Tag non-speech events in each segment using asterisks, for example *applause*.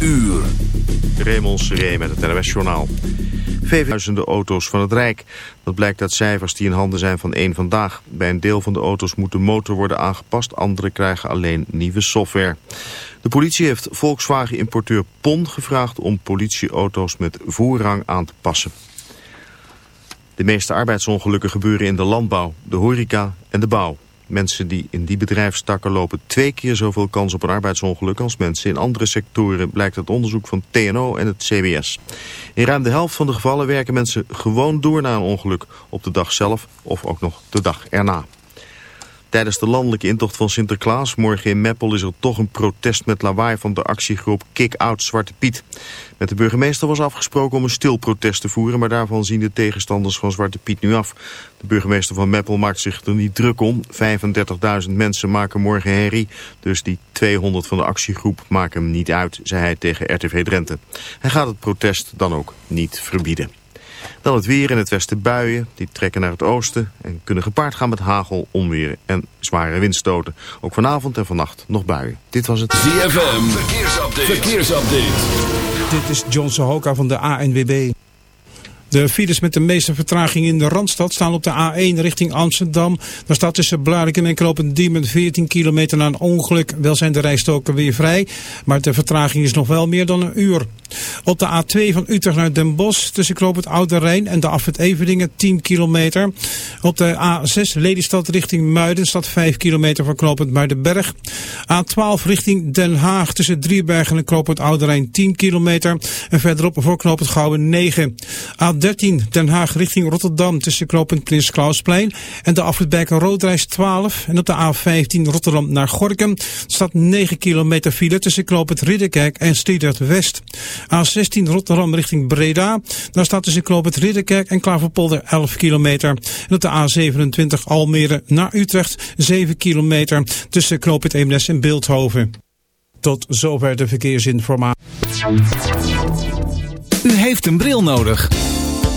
uur. Raymond Seré met het NWS Journaal. Duizenden auto's van het Rijk. Dat blijkt uit cijfers die in handen zijn van één vandaag. Bij een deel van de auto's moet de motor worden aangepast. Andere krijgen alleen nieuwe software. De politie heeft Volkswagen-importeur PON gevraagd om politieauto's met voorrang aan te passen. De meeste arbeidsongelukken gebeuren in de landbouw, de horeca en de bouw. Mensen die in die bedrijfstakken lopen twee keer zoveel kans op een arbeidsongeluk als mensen in andere sectoren, blijkt uit onderzoek van TNO en het CBS. In ruim de helft van de gevallen werken mensen gewoon door na een ongeluk op de dag zelf of ook nog de dag erna. Tijdens de landelijke intocht van Sinterklaas morgen in Meppel is er toch een protest met lawaai van de actiegroep Kick Out Zwarte Piet. Met de burgemeester was afgesproken om een stil protest te voeren, maar daarvan zien de tegenstanders van Zwarte Piet nu af. De burgemeester van Meppel maakt zich er niet druk om. 35.000 mensen maken morgen herrie, dus die 200 van de actiegroep maken hem niet uit, zei hij tegen RTV Drenthe. Hij gaat het protest dan ook niet verbieden. Dan het weer in het westen buien. Die trekken naar het oosten en kunnen gepaard gaan met hagel, onweer en zware windstoten. Ook vanavond en vannacht nog buien. Dit was het ZFM. Verkeersupdate. Verkeersupdate. Dit is John Sohoka van de ANWB. De files met de meeste vertraging in de Randstad staan op de A1 richting Amsterdam. Daar staat tussen Blarikum en Knopendiemen 14 kilometer na een ongeluk. Wel zijn de rijstoken weer vrij, maar de vertraging is nog wel meer dan een uur. Op de A2 van Utrecht naar Den Bosch tussen Knoop Oude Rijn en de Afwit Everdingen 10 kilometer. Op de A6 Lelystad richting Muiden staat 5 kilometer van Knoop Muidenberg. A12 richting Den Haag tussen Driebergen en Knoop Oude Rijn 10 kilometer. En verderop voor Knoop Gouwen 9. A13 Den Haag richting Rotterdam tussen Knoop Prins Klausplein en de Afwit Roodreis 12. En op de A15 Rotterdam naar Gorkum staat 9 kilometer file tussen Knoop Ridderkerk en Stiedert West. A16 Rotterdam richting Breda. Daar staat tussen Knoop het Ridderkerk en Klaverpolder 11 kilometer. En op de A27 Almere naar Utrecht 7 kilometer tussen Knoop het Eemnes en Beeldhoven. Tot zover de verkeersinformatie. U heeft een bril nodig.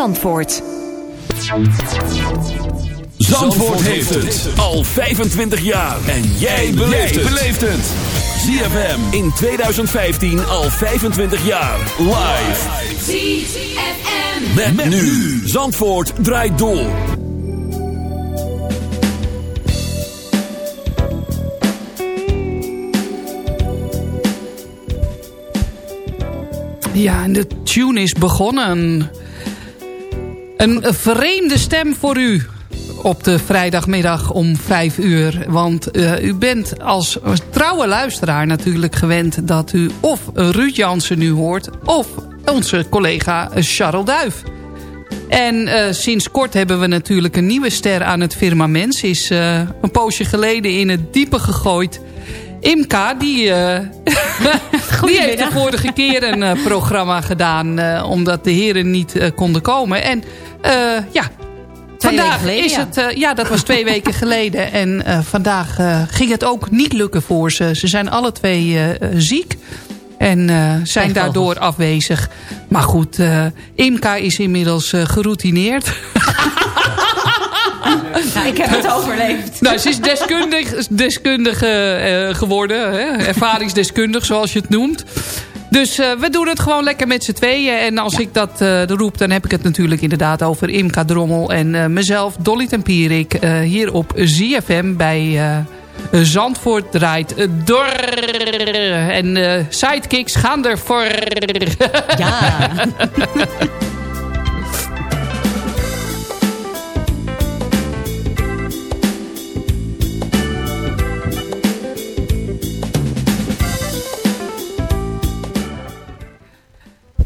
Zandvoort. Zandvoort heeft het al 25 jaar. En jij beleeft het. ZFM in 2015 al 25 jaar. Live. ZFM. Met, met nu. Zandvoort draait door. Ja, en de tune is begonnen. Een vreemde stem voor u op de vrijdagmiddag om vijf uur. Want uh, u bent als trouwe luisteraar natuurlijk gewend... dat u of Ruud Jansen nu hoort... of onze collega Charles Duif. En uh, sinds kort hebben we natuurlijk een nieuwe ster aan het firmament. Ze is uh, een poosje geleden in het diepe gegooid... Imka, die, uh, *laughs* die heeft de vorige keer een uh, programma gedaan... Uh, omdat de heren niet konden komen. En ja, Twee vandaag geleden, is ja. het... eh, ja, dat was twee *laughs* weken geleden. En eh, vandaag eh, ging het ook niet lukken voor ze. Ze zijn alle twee eh, eh, ziek. En zijn daardoor afwezig. Maar goed, Imka is inmiddels geroutineerd. *laughs* nou, ik heb het overleefd. Nou, ze is deskundig, deskundige geworden. Hè? Ervaringsdeskundig, zoals je het noemt. Dus uh, we doen het gewoon lekker met z'n tweeën. En als ik dat uh, roep, dan heb ik het natuurlijk inderdaad over Imka Drommel... en uh, mezelf, Dolly Tempierik, hier op ZFM bij Zandvoort draait door. En sidekicks gaan ervoor. Ja. *laughs*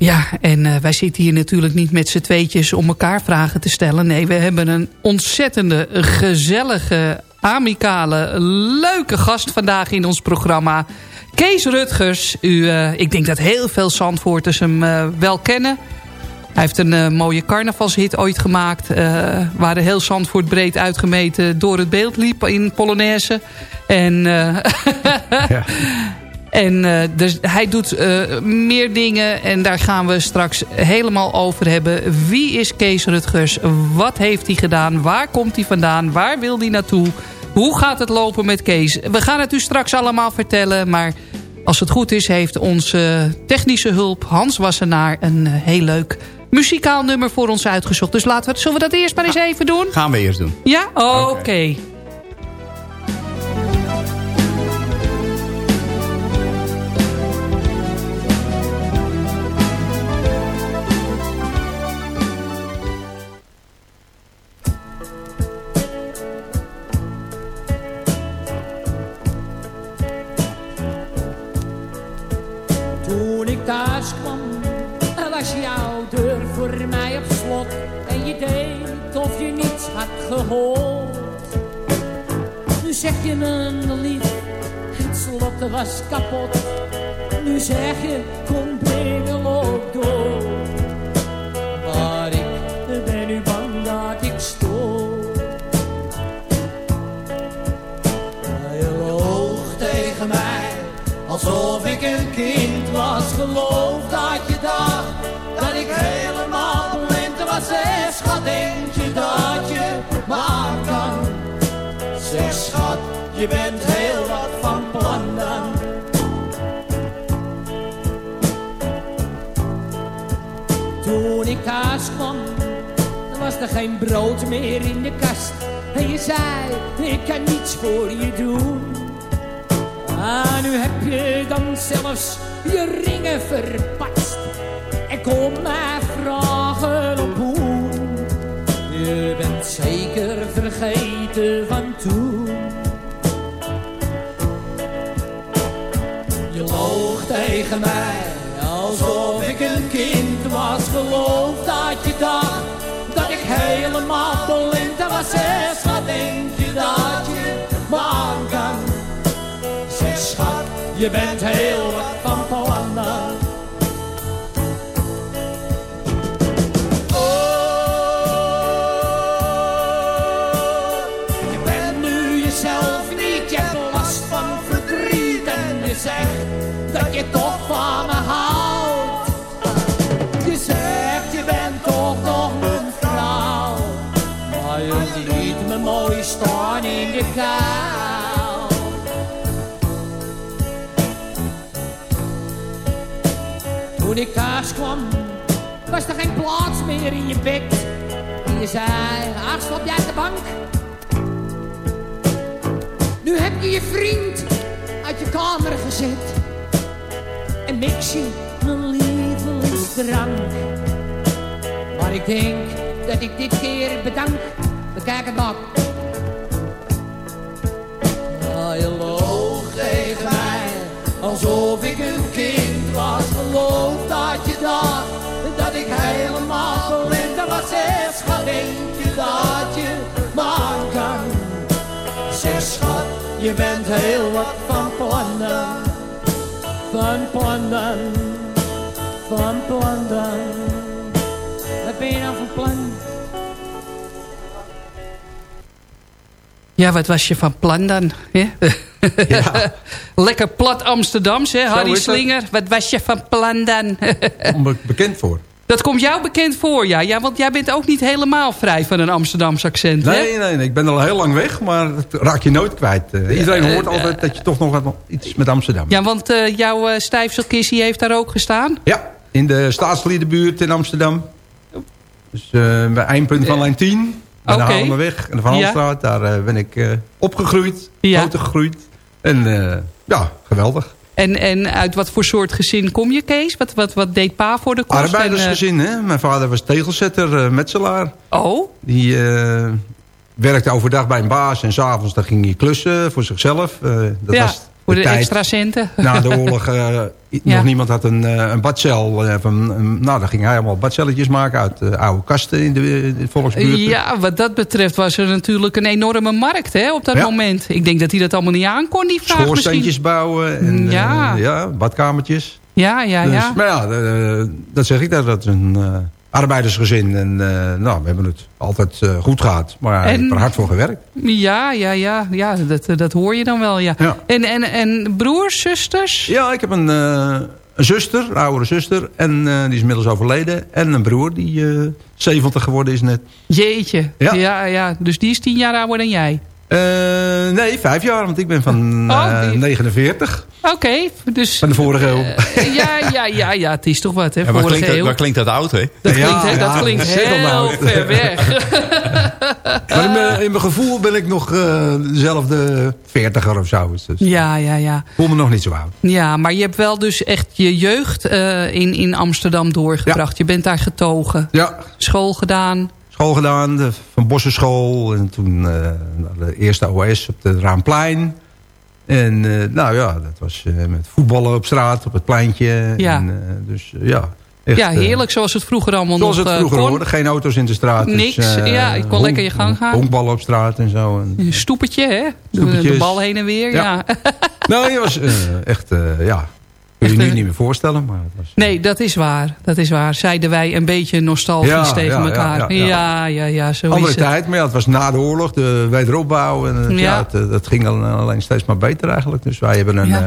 Ja, en uh, wij zitten hier natuurlijk niet met z'n tweetjes om elkaar vragen te stellen. Nee, we hebben een ontzettende, gezellige, amicale, leuke gast vandaag in ons programma. Kees Rutgers. U, uh, ik denk dat heel veel Zandvoorters hem uh, wel kennen. Hij heeft een mooie carnavalshit ooit gemaakt. waar de heel Zandvoort breed uitgemeten door het beeld liep in Polonaise. En... *laughs* ja. En uh, dus hij doet uh, meer dingen en daar gaan we straks helemaal over hebben. Wie is Kees Rutgers? Wat heeft hij gedaan? Waar komt hij vandaan? Waar wil hij naartoe? Hoe gaat het lopen met Kees? We gaan het u straks allemaal vertellen, maar... Als het goed is, heeft onze technische hulp Hans Wassenaar een uh, heel leuk muzikaal nummer voor ons uitgezocht. Dus laten we, zullen we dat eerst maar eens even doen? Gaan we eerst doen. Ja? Oké. Okay. Okay. Zeg je een lief, het slot was kapot. Nu zeg je, kom binnen, loop door. Maar ik ben nu bang dat ik stoor. Je loog tegen mij, alsof ik een kind was. Geloof dat je dacht, dat ik helemaal blind was. Zeg, schat, denk je dat je maar kan? Zeg, schat je bent heel wat van plan dan. Toen ik thuis kwam, was er geen brood meer in de kast. En je zei, ik kan niets voor je doen. Ah, nu heb je dan zelfs je ringen verpatst. En kom mij vragen. Je bent zeker vergeten van toen. tegen mij. Alsof ik een kind was, geloof dat je dacht dat ik helemaal blind was. Zeg, wat denk je dat je maar kan? Zeg, schat, je bent heel wat Toen ik thuis kwam, was er geen plaats meer in je bed. En je zei, ach, stap jij de bank? Nu heb je je vriend uit je kamer gezet. En mix je mijn lievelingsdrank. Maar ik denk dat ik dit keer bedank. Het maar. Dat ik helemaal blind was. Zeg, schat, denk je dat je maar kan? Zeg, schat, je bent heel wat van plannen. Van plannen, van plannen. Wat ben je nou van plan? Ja, wat was je van plan dan? Ja. *laughs* *laughs* Lekker plat Amsterdams, hè? Harry dat. Slinger. Wat was je van plan dan? *laughs* Bekend voor. Dat komt jou bekend voor, ja. ja. Want jij bent ook niet helemaal vrij van een Amsterdams accent, hè? Nee, nee, nee, ik ben al heel lang weg, maar dat raak je nooit kwijt. Eh, iedereen hoort altijd dat je toch nog wat, iets met Amsterdam. Ja, want eh, jouw uh, stijfselkissie heeft daar ook gestaan? Ja, in de staatsliedenbuurt in Amsterdam. Dus uh, bij eindpunt van lijn 10. Bij Oké. de Haarlemmerweg en de Van Halstraat. Daar uh, ben ik uh, opgegroeid, Ja. groter gegroeid. En uh, ja, geweldig. En, en uit wat voor soort gezin kom je, Kees? Wat, wat, wat deed pa voor de kost? Arbeidersgezin, hè. Mijn vader was tegelzetter, metselaar. Oh? Die werkte overdag bij een baas en s'avonds ging hij klussen voor zichzelf. dat ja. was Voor de, tijd. extra centen. Na de oorlog, uh, ja. nog niemand had een, uh, een badcel. Van, nou, dan ging hij allemaal badcelletjes maken uit oude kasten in de, in de volksbuurt. Ja, wat dat betreft was er natuurlijk een enorme markt hè, op dat ja. moment. Ik denk dat hij dat allemaal niet aankon, die vraag Schoorsteentjes misschien. bouwen en ja. ja, badkamertjes. Ja, ja, dus, ja. Maar ja, dat zeg ik dat. Dat is een arbeidersgezin. En nou, we hebben het altijd goed gehad. Maar ik heb er hard voor gewerkt. Ja, ja, ja. ja dat, dat hoor je dan wel, ja. ja. En, en, en broers, zusters? Ja, ik heb een, een zuster, een oudere zuster. En die is inmiddels overleden. En een broer die uh, 70 geworden is net. Jeetje. Ja. ja, ja. Dus die is tien jaar ouder dan jij? Uh, nee, vijf jaar, want ik ben van oh, die... 49. Oké, okay, dus... Van de vorige eeuw. Uh, ja, ja, ja, ja, het is toch wat, hè, ja, vorige klinkt eeuw. Dat, waar klinkt dat oud, hè? Dat ja, klinkt, hè, dat ja, klinkt heel ver weg. *laughs* *laughs* maar in mijn, in mijn gevoel ben ik nog uh, dezelfde veertiger of zo. Dus ja, ja, ja. Ik voel me nog niet zo oud. Ja, maar je hebt wel dus echt je jeugd in, in Amsterdam doorgebracht. Ja. Je bent daar getogen. Ja. School gedaan school gedaan, de Van Bossenschool. En toen uh, de eerste OS op de Raamplein. En uh, nou ja, dat was uh, met voetballen op straat, op het pleintje. Ja. En, dus ja. Echt, ja, heerlijk zoals het vroeger allemaal zoals nog het vroeger hoorde. Geen auto's in de straat. Niks, dus, ja, ik kon lekker je gang gaan. Honkballen op straat en zo. En, Een stoepetje, hè? De, de, bal heen en weer, ja. ja. nou, je was echt, ja... Kun je nu niet meer voorstellen. Maar het was, nee, dat is waar. Dat is waar. Zeiden wij een beetje nostalgisch ja, tegen ja, elkaar. Ja, ja, ja, zo Andere is tijd, maar ja, het was na de oorlog, de wederopbouw. En het, ja. het, dat ging alleen steeds maar beter eigenlijk. Dus wij hebben een... Uh,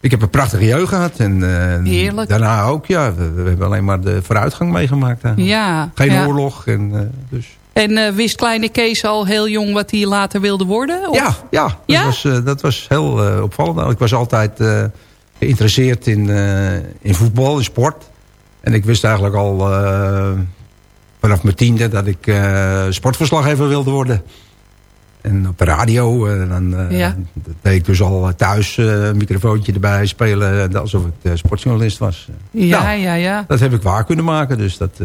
ik heb een prachtige jeugd gehad. En uh, Heerlijk. daarna ook, ja. We, we, hebben alleen maar de vooruitgang meegemaakt. Ja. Geen oorlog. En, uh, dus. En wist kleine Kees al heel jong wat hij later wilde worden? Of? Ja, ja, dat? Was, dat was heel opvallend. Ik was altijd geïnteresseerd in, uh, in voetbal, in sport. En ik wist eigenlijk al uh, vanaf mijn tiende dat ik uh, sportverslaggever wilde worden. En op de radio, en dan ja. deed ik dus al thuis een microfoontje erbij spelen... alsof ik sportjournalist was. Ja, nou, ja, ja. Dat heb ik waar kunnen maken, dus dat...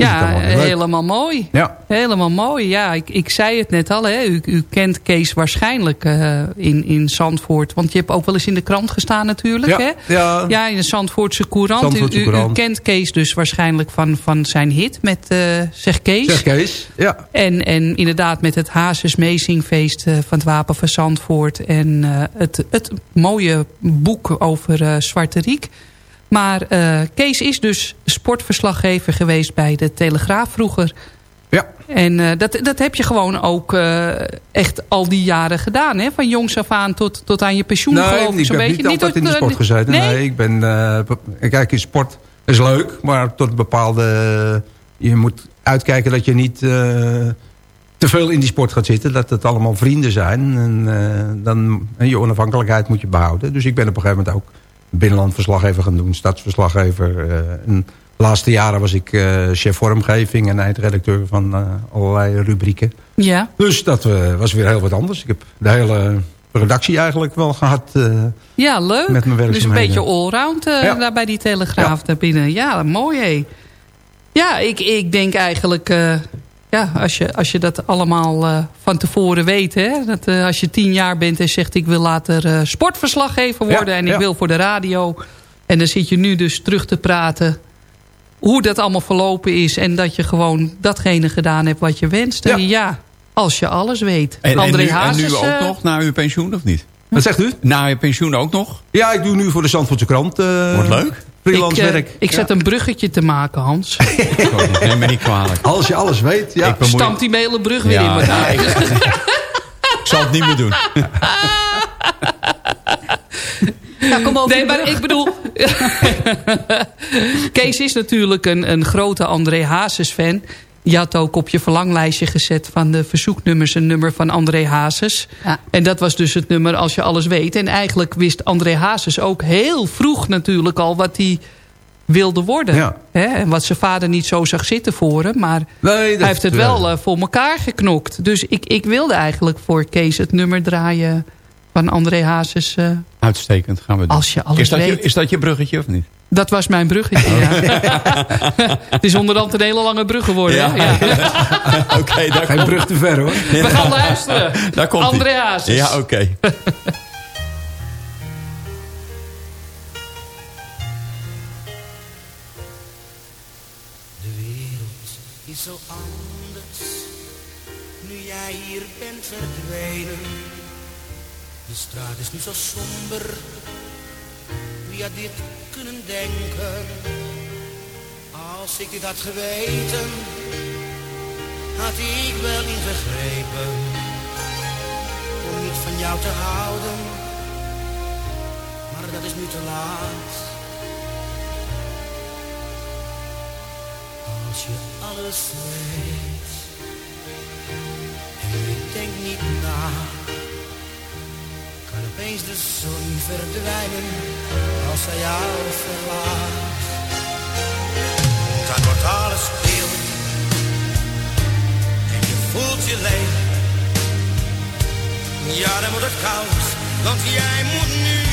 Ja, helemaal mooi. Ja. Helemaal mooi. Ja, ik, ik zei het net al. Hè. U, u kent Kees waarschijnlijk uh, in, in Zandvoort. Want je hebt ook wel eens in de krant gestaan natuurlijk. Ja, hè? ja. ja in de Zandvoortse Courant. Zandvoortse u, u, Courant. u, kent Kees dus waarschijnlijk van, van zijn hit met uh, Zeg Kees. Zeg Kees, ja. En, en inderdaad met het Hazes Meezingfeest uh, van het Wapen van Zandvoort. En het, het mooie boek over Zwarte Riek. Maar uh, Kees is dus sportverslaggever geweest bij de Telegraaf vroeger. Ja. En uh, dat, dat heb je gewoon ook uh, echt al die jaren gedaan. Hè? Van jongs af aan tot, tot aan je pensioen. Nee, geloof ik zo'n heb beetje. niet altijd in de sport gezeten. Nee? nee, ik ben... kijk, in sport is leuk, maar tot een bepaalde... Je moet uitkijken dat je niet te veel in die sport gaat zitten. Dat het allemaal vrienden zijn. En, dan, en je onafhankelijkheid moet je behouden. Dus ik ben op een gegeven moment ook binnenlandverslaggever gaan doen, stadsverslaggever. Uh, de laatste jaren was ik uh, chef vormgeving en eindredacteur van uh, allerlei rubrieken. Ja. Dus dat was weer heel wat anders. Ik heb de hele redactie eigenlijk wel gehad. ja, leuk. Met mijn dus een beetje allround ja. daar bij die Telegraaf ja. daarbinnen. Ja, mooi hé. Ja, ik, ik denk eigenlijk ja, als je, als je dat allemaal uh, van tevoren weet. Hè? Dat, uh, als je tien jaar bent en zegt ik wil later uh, sportverslaggever worden. Ja, en ik ja. wil voor de radio. En dan zit je nu dus terug te praten. Hoe dat allemaal verlopen is. En dat je gewoon datgene gedaan hebt wat je wenst. Ja, ja als je alles weet. En, André en, nu, Hazes, en nu ook nog na uw pensioen of niet? Wat zegt u? Na uw pensioen ook nog? Ja, ik doe nu voor de Zandvoortse krant. Wordt leuk. Freelance ik, werk. ik zet ja. een bruggetje te maken, Hans. *laughs* Neem me niet kwalijk. Als je alles weet, ja. Stampt die hele brug weer ja, in elkaar. ik, ik zal het niet meer doen. Nou, kom over nee, maar ik bedoel... *laughs* Kees is natuurlijk een, een grote André Hazes fan. Je had ook op je verlanglijstje gezet van de verzoeknummers... een nummer van André Hazes. Ja. En dat was dus het nummer Als je alles weet. En eigenlijk wist André Hazes ook heel vroeg natuurlijk al... wat hij wilde worden. Ja. Hè? En wat zijn vader niet zo zag zitten voor hem. Maar Nee, hij heeft het wel eh, voor elkaar geknokt. Dus ik, ik wilde eigenlijk voor Kees het nummer draaien... van André Hazes... eh, Uitstekend, gaan we doen. Als je alles is dat Je, is dat je bruggetje of niet? Dat was mijn bruggetje, ja. *laughs* het is onderhand een hele lange brug geworden. Ja. *laughs* Oké, daar Geen komt brug te ver hoor. We gaan luisteren. Daar komt. André Hazes. Ja, oké. *laughs* straat is nu zo somber, wie had dit kunnen denken? Als ik dit had geweten, had ik wel ingegrepen. Om niet van jou te houden, maar dat is nu te laat. Als je alles weet en je denkt niet na, kan opeens de zon verdwijnen als hij jou verlaat. Dan wordt alles stil en je voelt je leeg. Ja, dan wordt het koud, want jij moet nu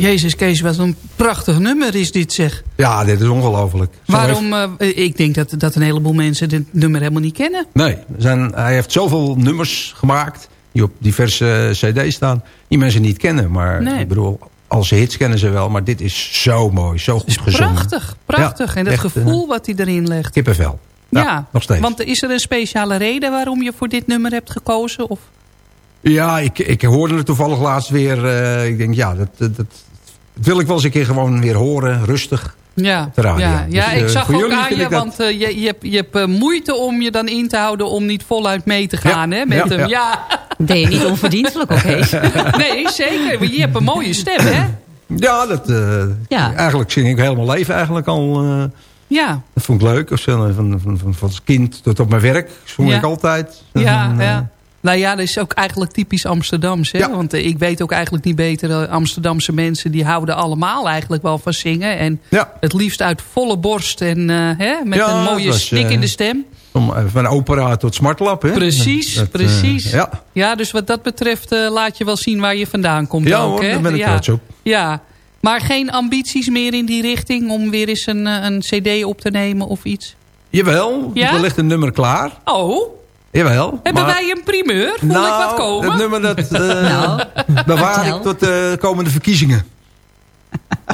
Jezus Kees, wat een prachtig nummer is dit zeg. Ja, dit is ongelooflijk. Waarom, eh, ik denk dat, dat een heleboel mensen dit nummer helemaal niet kennen. Nee, zijn, hij heeft zoveel nummers gemaakt. Die op diverse cd's staan. Die mensen niet kennen. Maar Nee. ik bedoel, als hits kennen ze wel. Maar dit is zo mooi, zo goed gezongen. Prachtig, prachtig. Ja, en dat echt, gevoel wat hij erin legt. Kippenvel. Ja, nog steeds. Want is er een speciale reden waarom je voor dit nummer hebt gekozen? Of? Ja, ik, ik hoorde het toevallig laatst weer. eh, ik denk, ja, dat, dat wil ik wel eens een keer gewoon weer horen. Rustig. Ja, Op de radio. ja, ja Dus, ik eh, zag ook jullie aan je, want eh, je, je hebt, je hebt eh, moeite om je dan in te houden om niet voluit mee te gaan Ja, hè, met ja, hem. ja. Ja. Deed je niet onverdienstelijk, oké. *laughs* Nee, zeker. Want je hebt een mooie stem, hè? Ja, dat, eh, Ja. eigenlijk zing ik mijn leven eigenlijk al. eh, Ja, dat vond ik leuk. Of zo, van, van, van, van als kind tot op mijn werk zong Ja. ik altijd. ja, En, ja. Nou ja, dat is ook eigenlijk typisch Amsterdams. Hè? Ja. Want eh, ik weet ook eigenlijk niet beter. eh, Amsterdamse mensen die houden allemaal eigenlijk wel van zingen. En Ja. het liefst uit volle borst en eh, hè, met Ja, een mooie was, snik in de stem. Om, van opera tot smartlap. Hè? Precies, Dat, precies. ja. Ja, dus wat dat betreft laat je wel zien waar je vandaan komt Ja ook. hoor, hè? daar ben ik ja. trots op. Ja, maar geen ambities meer in die richting om weer eens een, een cd op te nemen of iets? Jawel, Ja? er ligt een nummer klaar. Oh, Jawel. hebben maar- wij een primeur? Voel nou, ik wat komen? het nummer dat *laughs* eh, Nou, bewaar vertel. ik tot de komende verkiezingen.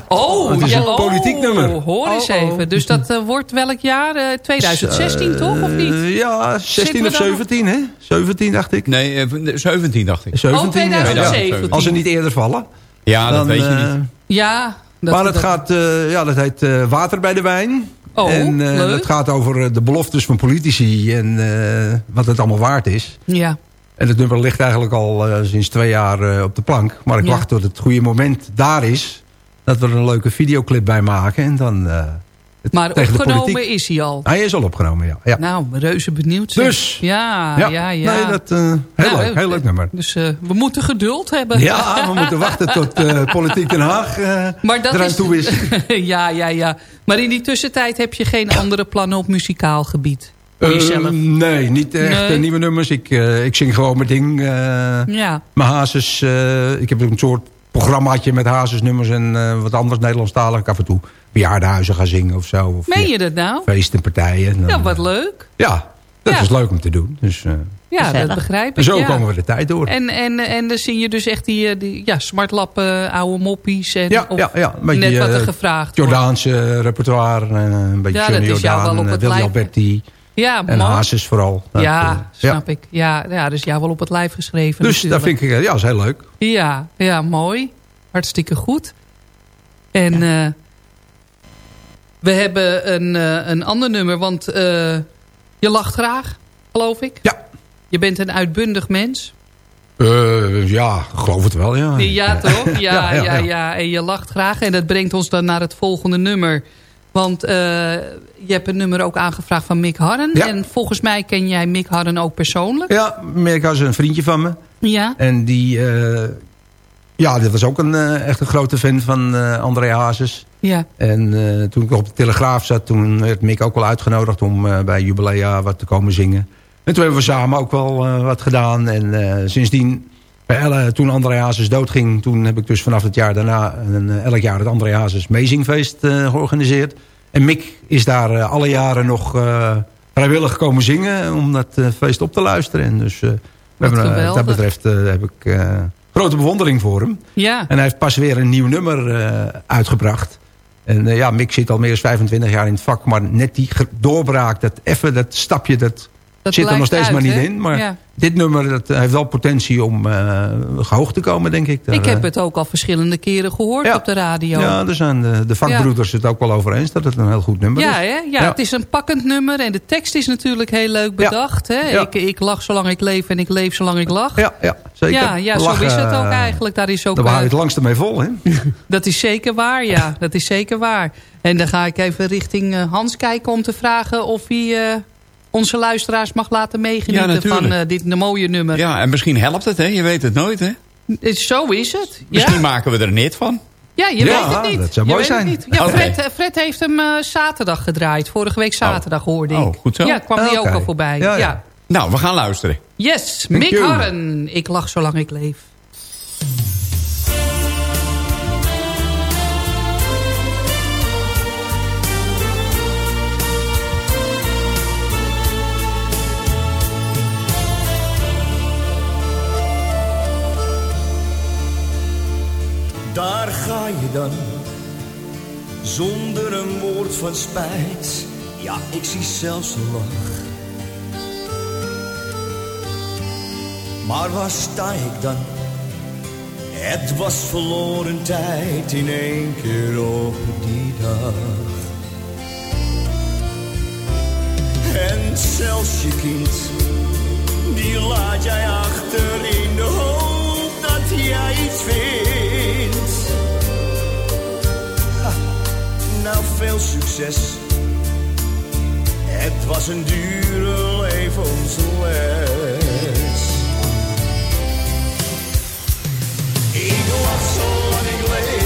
Oh, Het is ja, een politiek oh, nummer. Hoor eens Oh, oh. even. Dus dat eh, wordt welk jaar? Eh, 2016 toch, of niet? Eh, ja, 16 Zitten we of dan- 17 hè? 17 dacht ik. Nee, eh, 17 dacht ik. 17 ja. 2017. Als ze niet eerder vallen. Ja, dat dan, weet je eh, niet. Ja. Dat, maar het dat- gaat, eh, ja, dat heet eh, Water bij de Wijn. Oh, en eh, leuk. dat gaat over eh, de beloftes van politici en eh, wat het allemaal waard is. Ja. En het nummer ligt eigenlijk al eh, sinds twee jaar eh, op de plank. Maar ik Ja. wacht tot het goede moment daar is. Dat we er een leuke videoclip bij maken. En dan eh, het Maar opgenomen is hij al. Hij is al opgenomen, ja. ja. Nou, reuze benieuwd. zeg. Dus. Ja, ja, ja. Nee, dat, eh, heel Nou, leuk. Heel leuk nummer. Dus eh, we moeten geduld hebben. Ja, we moeten wachten tot eh, Politiek Den Haag Maar dat eraan is- toe is. *laughs* ja, ja, ja. Maar in die tussentijd heb je geen andere plannen op muzikaal gebied? Nee, niet echt Nee. nieuwe nummers. Ik, ik zing gewoon mijn ding. Ja. Mijn hazes. ik heb een soort programmaatje met hazesnummers en wat anders Nederlandstalig. Af en toe bejaardenhuizen gaan zingen of zo. Of Meen je dat nou? feesten, partijen. Dan, Ja, wat eh, leuk. Ja, dat Ja. is leuk om te doen. Dus, eh, Ja, Gezellig. dat begrijp ik. en zo ja. komen we de tijd door. En, en, en dan zie je dus echt die, eh, die ja, smartlappen, oude moppies. En, ja, of ja, ja, een beetje, net wat er eh, gevraagd wordt. Jordaanse repertoire. eh, een beetje Ja, Johnny dat is jou wel Jordaan, op het Willy lijf. Alberti. Ja, En hazes vooral. Dat, Ja, snap ik. Ja, ja, dus jou wel op het lijf geschreven Dus dat natuurlijk. vind ik, ja, is heel leuk. Ja, ja, mooi. Hartstikke goed. En eh, we hebben een, eh, een ander nummer, want eh, je lacht graag, geloof ik. Ja. Je bent een uitbundig mens. Eh, ja, geloof het wel, ja. Ja, toch? *laughs* Ja, ja, Ja. En je lacht graag. En dat brengt ons dan naar het volgende nummer. Want je hebt een nummer ook aangevraagd van Mick Harren. Ja. En volgens mij ken jij Mick Harren ook persoonlijk. Ja, Amerika is een vriendje van me. Ja. En die, ja, dit was ook een, echt een grote fan van André Hazes. Ja. En eh, toen ik op de Telegraaf zat, toen werd Mick ook wel uitgenodigd om eh, bij Jubilea wat te komen zingen. En toen hebben we samen ook wel eh, wat gedaan. En sindsdien, bij Elle, toen André Hazes doodging, toen heb ik dus vanaf het jaar daarna een, elk jaar het André Hazes Mezingfeest eh, georganiseerd. En Mick is daar alle jaren nog vrijwillig komen zingen om dat feest op te luisteren. En dus we hebben, wat dat betreft heb ik grote bewondering voor hem. Ja. En hij heeft pas weer een nieuw nummer uitgebracht. En eh, ja, Mick zit al meer dan 25 jaar in het vak. Maar net die doorbraak, dat even dat stapje, dat, Dat zit er nog steeds uit, maar niet in. Maar Ja. dit nummer dat heeft wel potentie om eh hoog te komen, denk ik. Daar, Ik heb eh, het ook al verschillende keren gehoord Ja. op de radio. Ja, daar zijn de, de vakbroeders het ook wel over eens dat het een heel goed nummer Ja, is. hè? Ja, het is een pakkend nummer en de tekst is natuurlijk heel leuk bedacht. Hè? Ja. Ik, ik lach zolang ik leef en ik leef zolang ik lach. Ja, ja zeker. Ja, ja zo is het ook eh, eigenlijk. Daar is ook, Daar waren eh, we het langste mee vol, hè? *laughs* dat is zeker waar, ja. Dat is zeker waar. En dan ga ik even richting eh, Hans kijken om te vragen of hij eh, onze luisteraars mag laten meegenieten van eh, dit mooie nummer. Ja, en misschien helpt het, hè? Je weet het nooit, hè? Eh, Zo is het. Misschien ja? maken we er net van. Ja, je Ja, weet het niet. dat zou mooi het zijn. Ja. Fred, eh, Fred heeft hem eh, zaterdag gedraaid. Vorige week zaterdag hoorde ik. Oh, goed zo. Ja, kwam die Oké. ook al voorbij. Ja, Ja, ja. Nou, we gaan luisteren. Yes, Thank Mick you. Harren. Ik lach zolang ik leef. Dan. Zonder een woord van spijt, ja, ik zie zelfs een lach. Maar waar sta ik dan? Het was verloren tijd in één keer op die dag. En zelfs je kind, die laat jij achter in de hoop dat jij iets vindt. Nou, veel succes. Het was een dure levensles. Ik lach zolang ik leef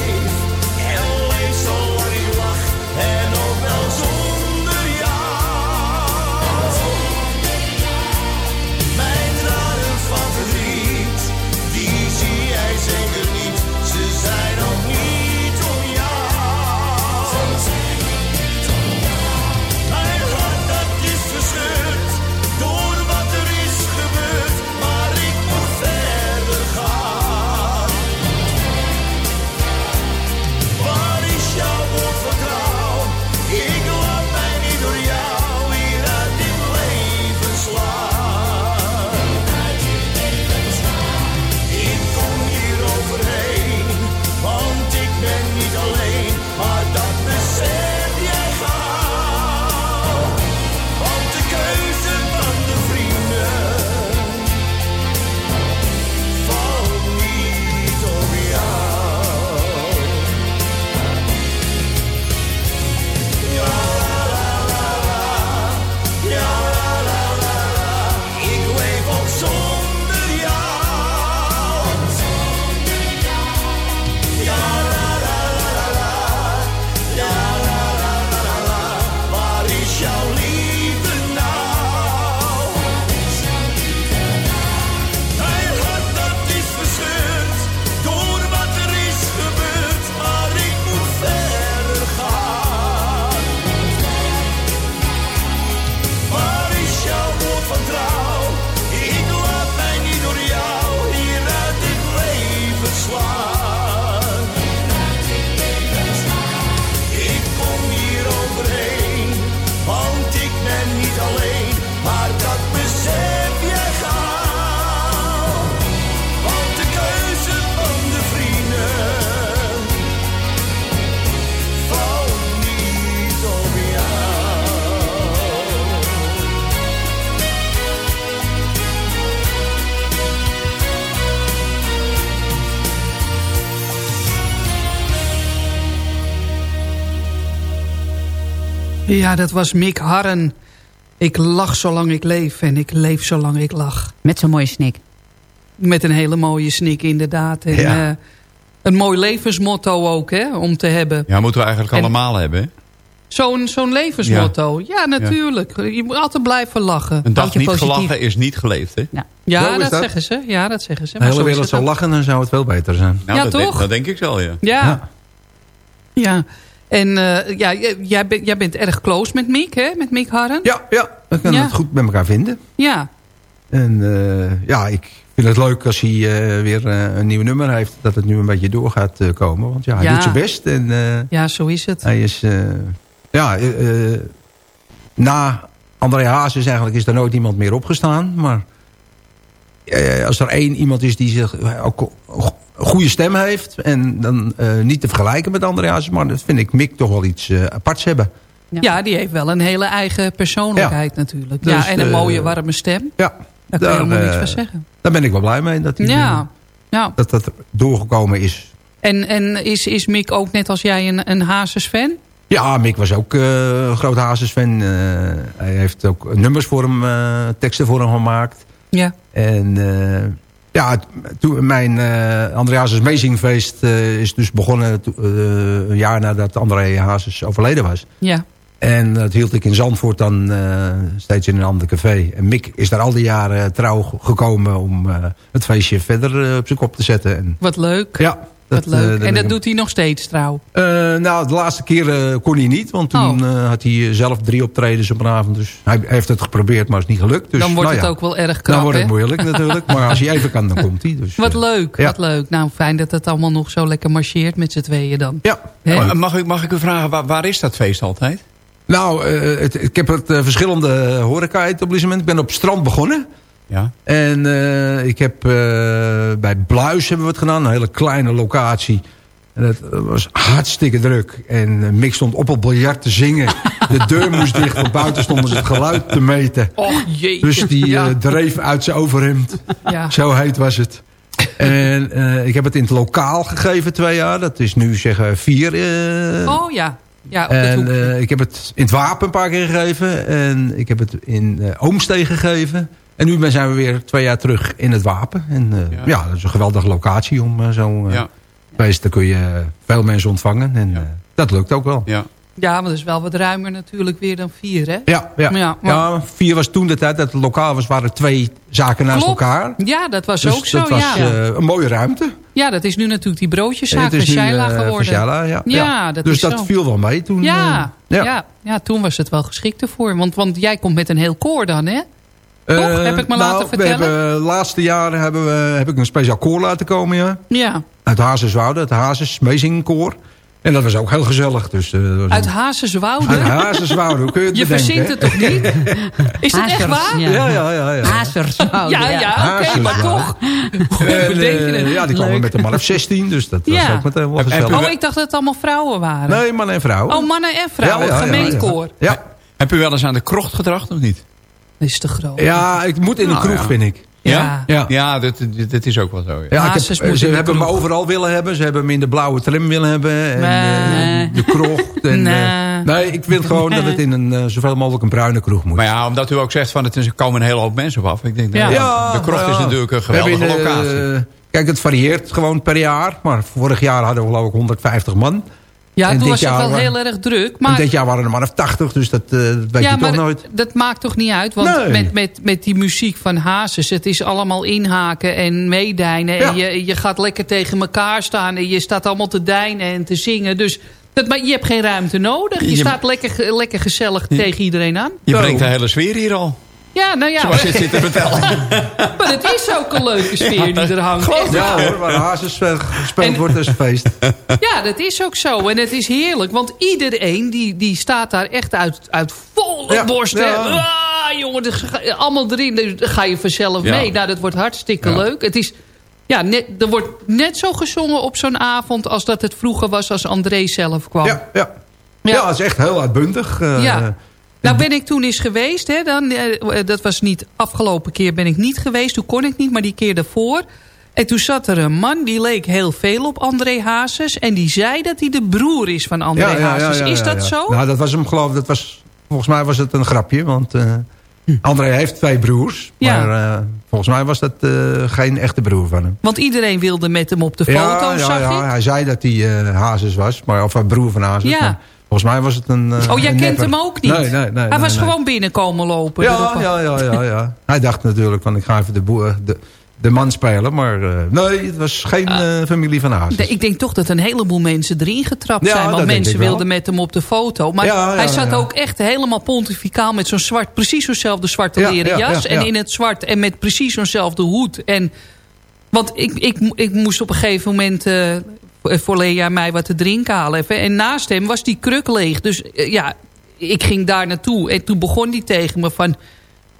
Ja, dat was Mick Harren. Ik lach zolang ik leef en ik leef zolang ik lach. Met zo'n mooie snik. Met een hele mooie snik inderdaad. En, Ja. eh, een mooi levensmotto ook, hè, om te hebben. Ja, moeten we eigenlijk En- allemaal hebben. hè? Zo'n zo'n levensmotto. Ja. natuurlijk. Je moet altijd blijven lachen. Een dag niet positief. gelachen is niet geleefd. Hè? Ja, Ja, dat, dat. zeggen ze. Ja, dat zeggen ze. De hele wereld zou lachen, dan zou het veel beter zijn. Nou, Ja, dat, denk- toch? dat denk ik wel, ja. Ja. Ja. En eh, ja, jij, bent, jij bent erg close met Mick, hè? Met Mick Harren? Ja, ja, we kunnen Ja. het goed met elkaar vinden. Ja. En eh, ja, ik vind het leuk als hij eh, weer een nieuw nummer heeft. Dat het nu een beetje door gaat komen. Want ja, hij Ja. doet zijn best. En Ja, zo is het. hij is... ja, na André Hazes eigenlijk is er nooit iemand meer opgestaan. Maar als er één iemand is die zich ook goede stem heeft... en dan eh, niet te vergelijken met André Hazes... maar dat vind ik Mick toch wel iets eh, aparts hebben. Ja. die heeft wel een hele eigen persoonlijkheid natuurlijk. ja, Dus, en een eh, mooie warme stem. Ja, Daar kan je helemaal niks van zeggen. Daar ben ik wel blij mee dat hij, Ja. ja. dat, dat doorgekomen is. En, en is, is Mick ook net als jij een, een Hazes-fan? Ja, Mick was ook eh, een groot Hazes-fan. Eh, hij heeft ook nummers voor hem, eh, teksten voor hem gemaakt. Ja. En eh, ja, toen mijn eh André Hazes Amazingfeest eh, is dus begonnen eh, een jaar nadat André Hazes overleden was. Ja. En dat hield ik in Zandvoort dan steeds in een ander café. En Mick is daar al die jaren trouw gekomen om het feestje verder op zijn kop te zetten. En, Wat leuk. ja, Wat eh, leuk. en dat doet hij nog steeds trouw. Eh, nou, de laatste keer eh, kon hij niet. Want toen Oh. eh, had hij zelf drie optredens op een avond. Dus hij heeft het geprobeerd, maar is niet gelukt. Dus, dan wordt nou het ja, ook wel erg krap, Dan wordt het moeilijk natuurlijk. Maar als hij *laughs* even kan, dan komt hij. Dus, Wat leuk, ja. wat leuk. Nou, fijn dat het allemaal nog zo lekker marcheert met z'n tweeën dan. Ja. Mag ik, mag ik u vragen, waar, waar is dat feest altijd? Nou, eh, het, ik heb het eh, verschillende horeca-etablissementen. Ik ben op strand begonnen. Ja. En eh, ik heb eh, bij Bluis hebben we het gedaan. Een hele kleine locatie. En het eh, was hartstikke druk. En eh, Mick stond op het biljart te zingen. De deur moest dicht, want buiten stonden ze het geluid te meten. Och jeetje. Dus die ja. dreef uit zijn overhemd. ja. Zo heet was het. En eh, ik heb het in het lokaal gegeven twee jaar. Dat is nu zeggen vier. eh, Oh ja. Ja, op en eh, ik heb het in het Wapen een paar keer gegeven. En ik heb het in eh Oomsteen gegeven. En nu zijn we weer twee jaar terug in het Wapen. En eh, Ja. ja. dat is een geweldige locatie om eh, zo'n eh, Ja. feest. Daar kun je veel mensen ontvangen. En Ja. eh, dat lukt ook wel. Ja. Ja, maar dat is wel wat ruimer natuurlijk weer dan vier, hè? Ja, ja. Ja, ja, maar- vier was toen de tijd dat het lokaal was. waren twee zaken naast Klopt. elkaar. Ja, dat was Dus ook zo, dat was ja. eh, een mooie ruimte. Ja, dat is nu natuurlijk die broodjeszaak van Shaila geworden. van Shaila, ja. Ja, dat dus is dat zo. viel wel mee toen. Ja, eh, ja. Ja. toen was het wel geschikt ervoor. Want, want jij komt met een heel koor dan, hè? Toch? Eh, Heb ik me nou, laten vertellen? We hebben, de laatste jaren hebben we, heb ik een speciaal koor laten komen, ja. Ja, Uit Hazeswoude, het Hazes Mezingkoor. En dat was ook heel gezellig. Dus, eh, uit een- Hazeswoude. Uit Hazeswoude, hoe kun je het Je bedenken? verzint het toch niet? *laughs* Is dat echt waar? ja. Ja, ja, ja. ja. Ja, ja, oké, maar toch. Hoe En, bedenk je eh, het? ja, die kwamen Leuk. met een man of 16, dus dat was ook meteen wel gezellig. Oh, ik dacht dat het allemaal vrouwen waren. Nee, man en vrouw. Oh, mannen en vrouwen, Ja, ja, ja, ja. gemeenkoor. Ja. Heb u wel eens aan de krocht gedracht of niet? Is te groot. ja, ik moet in een Nou, kroeg, ja. vind ik. Ja. Ja. Ja, dat, dat- dat is ook wel zo. Ja. Ja, ik heb, ze de hebben kroeg. overal willen hebben. Ze hebben me in de blauwe tram willen hebben. En, Nee. eh, de krocht. *laughs* En, Nee. eh, nee, ik wil gewoon dat het in een eh, zoveel mogelijk een bruine kroeg moet. Maar ja, omdat u ook zegt van het is, er komen een hele hoop mensen op af. Ik denk, nou, Ja. ja, de krocht ja. is natuurlijk een geweldige in, eh, locatie. kijk, het varieert gewoon per jaar. Maar vorig jaar hadden we geloof ik 150 man. Ja, En toen was het wel heel erg druk. En Maar, dit jaar waren er maar of 80, dus dat, eh, dat weet ja, je maar toch nooit. dat maakt toch niet uit? Want Nee. met, met, met die muziek van Hazes, het is allemaal inhaken en meedijnen. En je, je gaat lekker tegen elkaar staan en je staat allemaal te dijnen en te zingen. Dus dat, maar je hebt geen ruimte nodig. Je, Je- staat lekker, lekker gezellig tegen iedereen aan. Je brengt de hele sfeer hier al. Ja, nou ja, Zoals je zit te vertellen. *laughs* maar het is ook een leuke sfeer die er hangt. Echt Ja waar. hoor, waar Hazes gespeeld wordt is een feest. *laughs* Ja, dat is ook zo. En het is heerlijk. Want iedereen die, die staat daar echt uit, uit volle Ja, borst. hè. ja. Ah, jongen, dus ga- allemaal erin. Dan ga je vanzelf Ja. mee. Nou, dat wordt hartstikke Ja. leuk. Het is... Ja, net, er wordt net zo gezongen op zo'n avond... als dat het vroeger was als André zelf kwam. Ja, ja. Ja. ja, het is echt heel uitbundig. eh, Ja. Nou ben ik toen eens geweest. Hè, dan, eh, dat was niet afgelopen keer ben ik niet geweest. Toen kon ik niet, maar die keer daarvoor. En toen zat er een man die leek heel veel op André Hazes. En die zei dat hij de broer is van André ja, ja, ja, Hazes. ja, is dat ja. zo? Nou, dat was hem geloof ik. Dat was, volgens mij was het een grapje. Want eh. André heeft twee broers. Ja. Maar eh, volgens mij was dat eh, geen echte broer van hem. Want iedereen wilde met hem op de foto, ja, ja, zag ja, ik. hij zei dat hij eh Hazes was. Maar, of broer van Hazes. Ja. maar volgens mij was het een eh, Oh, jij een kent nepper. hem ook niet? Nee, nee, nee. hij nee, was nee. gewoon binnenkomen lopen. Ja, ja, ja, ja, ja. Hij dacht natuurlijk van ik ga even de, boer, de, de man spelen. Maar eh, nee, het was geen eh, familie van Hazes. Ik denk toch dat een heleboel mensen erin getrapt Ja, zijn. Want mensen wilden met hem op de foto. Maar Ja, ja, hij zat ook echt helemaal pontificaal met zo'n zwart... precies zo'nzelfde zwarte leren ja, jas. ja, ja. En in het zwart en met precies zo'nzelfde hoed. En, want ik, ik, ik moest op een gegeven moment... voor Lea mij wat te drinken halen. Even. En naast hem was die kruk leeg. Dus eh, ja, ik ging daar naartoe. En toen begon hij tegen me van...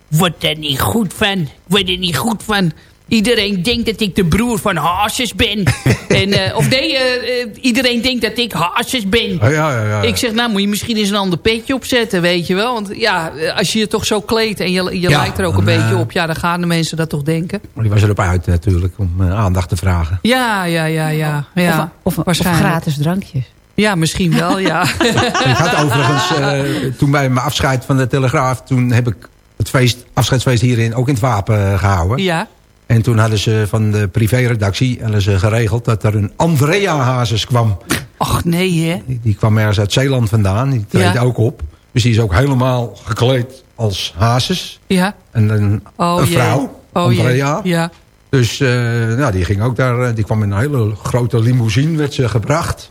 Word er niet goed van. Word er niet goed van. Iedereen denkt dat ik de broer van Hazes ben. *laughs* en, eh, of nee, eh, eh, iedereen denkt dat ik Hazes ben. Ja, ja, ja, ja. Ik zeg, nou moet je misschien eens een ander petje opzetten, weet je wel. Want ja, als je je toch zo kleedt en je, je Ja, lijkt er ook een beetje op. Ja, dan gaan de mensen dat toch denken. Maar die was erop uit natuurlijk om aandacht te vragen. Ja, ja, ja, ja. ja Of, of, gratis drankjes. Ja, misschien wel, ja. *laughs* Ik had overigens, eh, toen bij mijn afscheid van de Telegraaf... toen heb ik het feest, afscheidsfeest hierin ook in het Wapen eh, gehouden. ja. En toen hadden ze van de privéredactie hadden ze geregeld... dat er een Andrea Hazes kwam. Och nee, hè. Die, die kwam ergens uit Zeeland vandaan. Die treedt Ja. ook op. Dus die is ook helemaal gekleed als Hazes. Ja. En een, Oh, een vrouw, Oh, Andrea. jee. Ja. Dus nou, die ging ook daar. eh, Die kwam in een hele grote limousine, werd ze gebracht.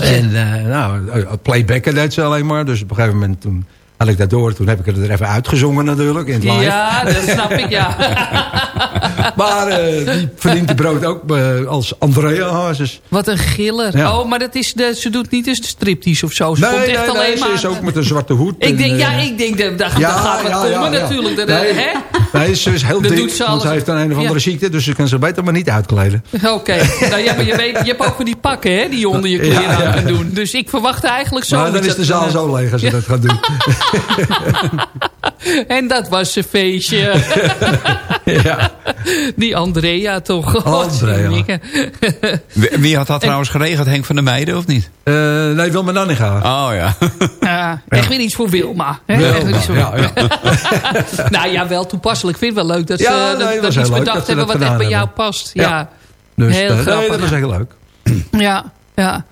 En eh, nou, playbacken deed ze alleen maar. Dus op een gegeven moment toen had ik dat door. Toen heb ik het er even uitgezongen natuurlijk. In het live. Ja, dat snap ik, ja. *laughs* Maar eh, die verdient de brood ook eh, als Andrea Hazes. Wat een giller. Ja. Oh, maar dat is de, ze doet niet eens de striptease of zo. Ze Nee, komt nee, echt nee, alleen ze maar... is ook met een zwarte hoed. Ik en, denk, eh, ja, ik denk, dat, dat, ja, gaat wat ja, komen ja, ja. natuurlijk. Dat, Nee. hè? Nee, ze is heel Dat dik, doet ze want ze heeft dan een of andere Ja. ziekte. Dus ze kan ze beter maar niet uitkleden. Oké, *laughs* nou ja, maar je, weet, je hebt ook van die pakken hè, die je onder je kleren Ja, ja. aan kan doen. Dus ik verwacht eigenlijk zo. Maar dan is de zaal zo leeg als ze dat gaat doen. *laughs* *laughs* En dat was een feestje. *laughs* ja. Die Andrea toch. Oh, Andrea. Wie- had dat trouwens geregeld? Henk van der Meijden of niet? Eh, nee, Wilma Nanninga. Oh ja. Ja, echt weer iets voor Wilma. Hè? Wilma, Echt weer iets voor- ja, ja. *laughs* nou ja, wel toepasselijk. Ik vind het wel leuk dat ze, Ja, dat, nee, dat dat was iets bedacht dat hebben wat echt bij jou past. Ja. Ja, Dus Heel eh, nee, dat was heel leuk. ja, ja.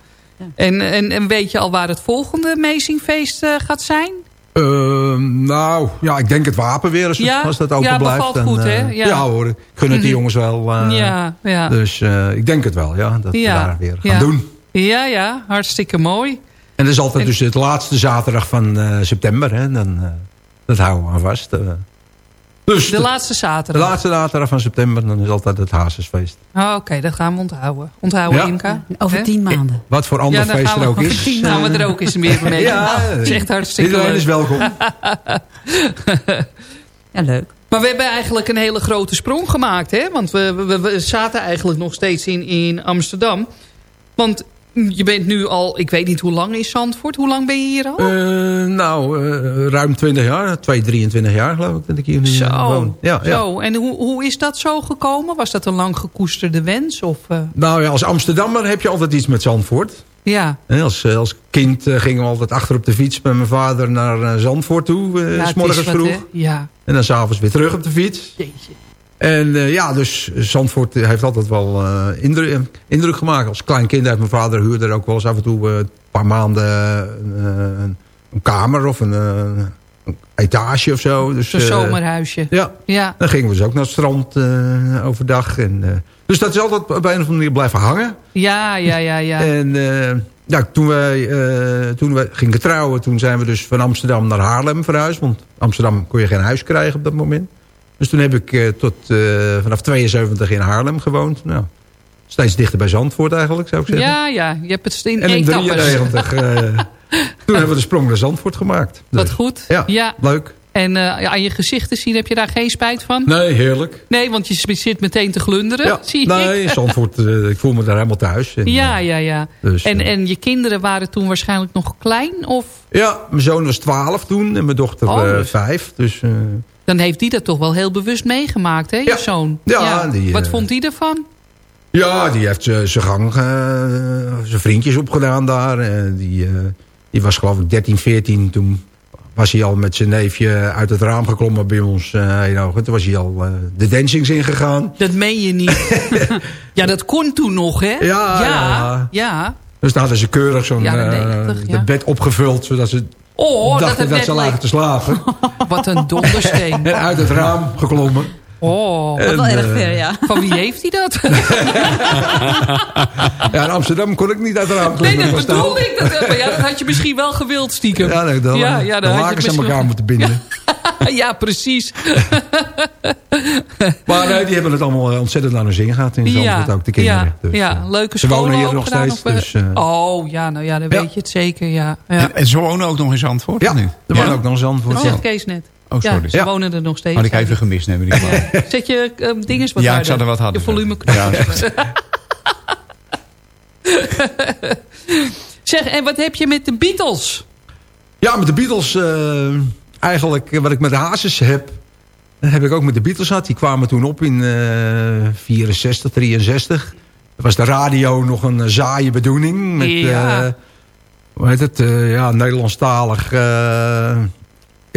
En, en, en weet je al waar het volgende Amazingfeest eh gaat zijn? Eh, nou, ja, ik denk het wapen weer als, Ja? als dat open Ja, blijft. bevalt En, goed, eh, hè? Ja. Ja. hoor, ik gun het die Mhm. jongens wel. eh, ja, ja. Dus eh, ik denk het wel, ja, dat we daar weer gaan doen. ja, ja, hartstikke mooi. En dat is altijd En- dus het laatste zaterdag van september. Hè, dan, dat houden we aan vast. Dus De de, laatste de zaterdag. laatste zaterdag van september, dan is altijd het Hazesfeest. Oh, Oké, dat gaan we onthouden. Onthouden, Ja. Imka. Over tien maanden. Wat voor ander Ja, feest er ook over is. *laughs* tien gaan we er ook eens meer mee. *laughs* Ja, dat is echt hartstikke Iedereen leuk. is welkom. *laughs* Ja, leuk. Maar we hebben eigenlijk een hele grote sprong gemaakt. Hè? Want we, we, we zaten eigenlijk nog steeds in, in Amsterdam. Want je bent nu al, ik weet niet hoe lang in Zandvoort. Hoe lang ben je hier al? Eh, nou, eh, ruim 20 jaar. 2, 23 jaar geloof ik dat ik hier nu eh, zo, woon. Ja, ja. zo. En hoe, hoe is dat zo gekomen? Was dat een lang gekoesterde wens? Of, Nou ja, als Amsterdammer heb je altijd iets met Zandvoort. ja, Hè, Als, als kind gingen we altijd achter op de fiets met mijn vader naar Zandvoort toe. ja, s is morgens wat, vroeg. Ja, En dan s'avonds weer terug op de fiets. jeetje. En eh, ja, dus Zandvoort heeft altijd wel eh, indruk, indruk gemaakt. Als klein kind heeft mijn vader huurde er ook wel eens af en toe eh, een paar maanden eh, een, een kamer of een, eh, een etage of zo. Dus, eh, zomerhuisje. Ja, Ja, dan gingen we dus ook naar het strand eh, overdag. En, eh, dus dat is altijd op een of andere manier blijven hangen. ja, ja, ja. ja. En eh, ja, toen, wij, eh, toen we gingen trouwen, toen zijn we dus van Amsterdam naar Haarlem verhuisd. Want Amsterdam kon je geen huis krijgen op dat moment. Dus toen heb ik eh, tot eh, vanaf 72 in Haarlem gewoond. Nou, steeds dichter bij Zandvoort eigenlijk, zou ik zeggen. ja, ja, je hebt het in en in etappes. 93, eh, *laughs* toen hebben we de sprong naar Zandvoort gemaakt. Wat Dus, goed. Ja, ja. leuk. En aan je gezicht te zien, heb je daar geen spijt van? Nee, heerlijk. Nee, want je zit meteen te glunderen, Ja, zie nee, ik. Zandvoort, eh, ik voel me daar helemaal thuis. En, Ja, ja, ja. dus, En, en je kinderen waren toen waarschijnlijk nog klein? Of Ja, mijn zoon was 12 toen en mijn dochter Oh, dus- 5. Dus dan heeft die dat toch wel heel bewust meegemaakt, hè, je Ja. zoon? Ja, die, Wat eh, vond die ervan? ja, die heeft zijn gang, eh, zijn vriendjes opgedaan daar. Eh, die, eh, die was geloof ik 13, 14 toen was hij al met zijn neefje uit het raam geklommen bij ons. eh heen ogen. Toen was hij al eh, de dancings ingegaan. Dat meen je niet. *laughs* ja, dat kon toen nog, hè? Ja, ja. ja. ja. Dus dan hadden ze keurig zo'n Jaren eh, 90, ja. het bed opgevuld. Zodat ze Oh, dat het dat, net ze lagen te slapen. Wat een dondersteen. en *laughs* uit het raam geklommen. Oh, En, Wel erg eh, ver, ja. van wie heeft hij dat? *laughs* Ja, in Amsterdam kon ik niet uit raam nee, dat was te bedoel hoog. ik. Dat, maar ja, dat had je misschien wel gewild, stiekem. Ja, nee, dan, Ja, ja, ja, dan dan had je lakens aan elkaar moeten binden. *laughs* ja, precies. *laughs* Maar nee, die hebben het allemaal eh, ontzettend naar hun zin gehad in Zandvoort, ook de kinderen. Ja, Dus, ja, eh, leuke Ze wonen hier ook nog steeds. of, eh, Dus, eh, oh, ja, nou ja, dan Ja. weet je het zeker, ja. ja. En, en ze wonen ook nog in Zandvoort? ja, nu? er wonen ook nog in Zandvoort. Dat ja. zegt Kees net. Oh, sorry. Ja, ze Ja. wonen er nog steeds. Had ik even gemist, neem ik *laughs* niet. Zet je uh, dinges wat Ja, ik zou er wat harder Je volume. *laughs* Ja. Zeg, en wat heb je met de Beatles? Ja, met de Beatles, eh, eigenlijk eh, wat ik met de Hazes heb, dat heb ik ook met de Beatles gehad. Die kwamen toen op in eh 64, 63. Er was de radio nog een zaaie bedoeling. Met, Ja. eh, hoe heet het, eh, ja, Nederlandstalig...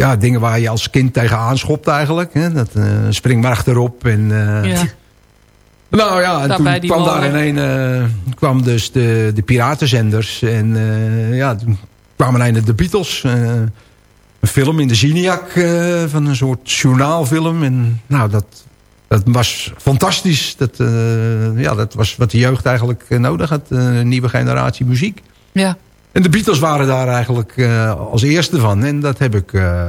ja, dingen waar je als kind tegenaan schopt eigenlijk. Hè? Dat, eh, spring maar achterop en... eh, ja. Nou ja, en toen kwam daar in een, eh, kwam dus de, de piratenzenders. En ja, toen kwamen ineens de Beatles. een film in de Ziniac van een soort journaalfilm. En nou, dat dat was fantastisch. Dat, ja, dat was wat de jeugd eigenlijk nodig had. Een nieuwe generatie muziek. Ja. En de Beatles waren daar eigenlijk eh, als eerste van. En dat heb ik, eh,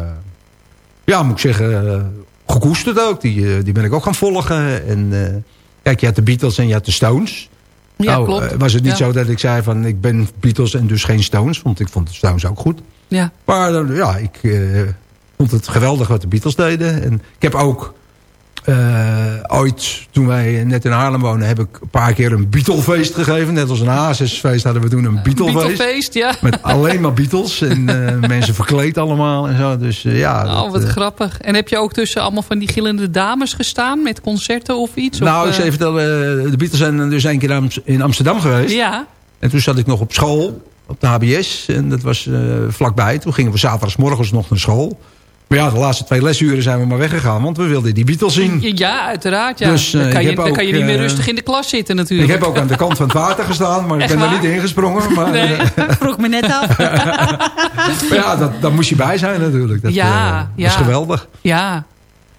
ja, moet ik zeggen, eh, gekoesterd ook. Die, die ben ik ook gaan volgen. En kijk, je had de Beatles en je had de Stones. Ja, nou, klopt. was het niet Ja. zo dat ik zei van ik ben Beatles en dus geen Stones. Want ik vond de Stones ook goed. Ja. Maar ja, ik vond het geweldig wat de Beatles deden. En ik heb ook ooit, toen wij net in Haarlem wonen... heb ik een paar keer een Beatlefeest gegeven. Net als een Hazesfeest hadden we toen een Beatlefeest. Beatlefeest, ja. Met alleen maar Beatles. En eh, *laughs* mensen verkleed allemaal en zo. Dus eh, ja. Oh, wat eh, grappig. En heb je ook tussen allemaal van die gillende dames gestaan met concerten of iets? nou, ik zou eh, je vertellen, eh, de Beatles zijn dus één keer in Amsterdam geweest. Ja, En toen zat ik nog op school, op de HBS. En dat was eh, vlakbij. Toen gingen we zaterdagsmorgens nog naar school. Maar ja, de laatste twee lesuren zijn we maar weggegaan. Want we wilden die Beatles zien. ja uiteraard. Ja. Dus, eh, dan kan, ik je, kan je niet meer eh, rustig in de klas zitten Ik natuurlijk. heb ook aan de kant van het water gestaan. Maar ik ben er niet ingesprongen. Maar, Nee. eh, *laughs* Vroeg me net af. *laughs* maar ja, dat, daar moest je bij zijn natuurlijk. Dat, Ja, eh, ja. was geweldig. Ja.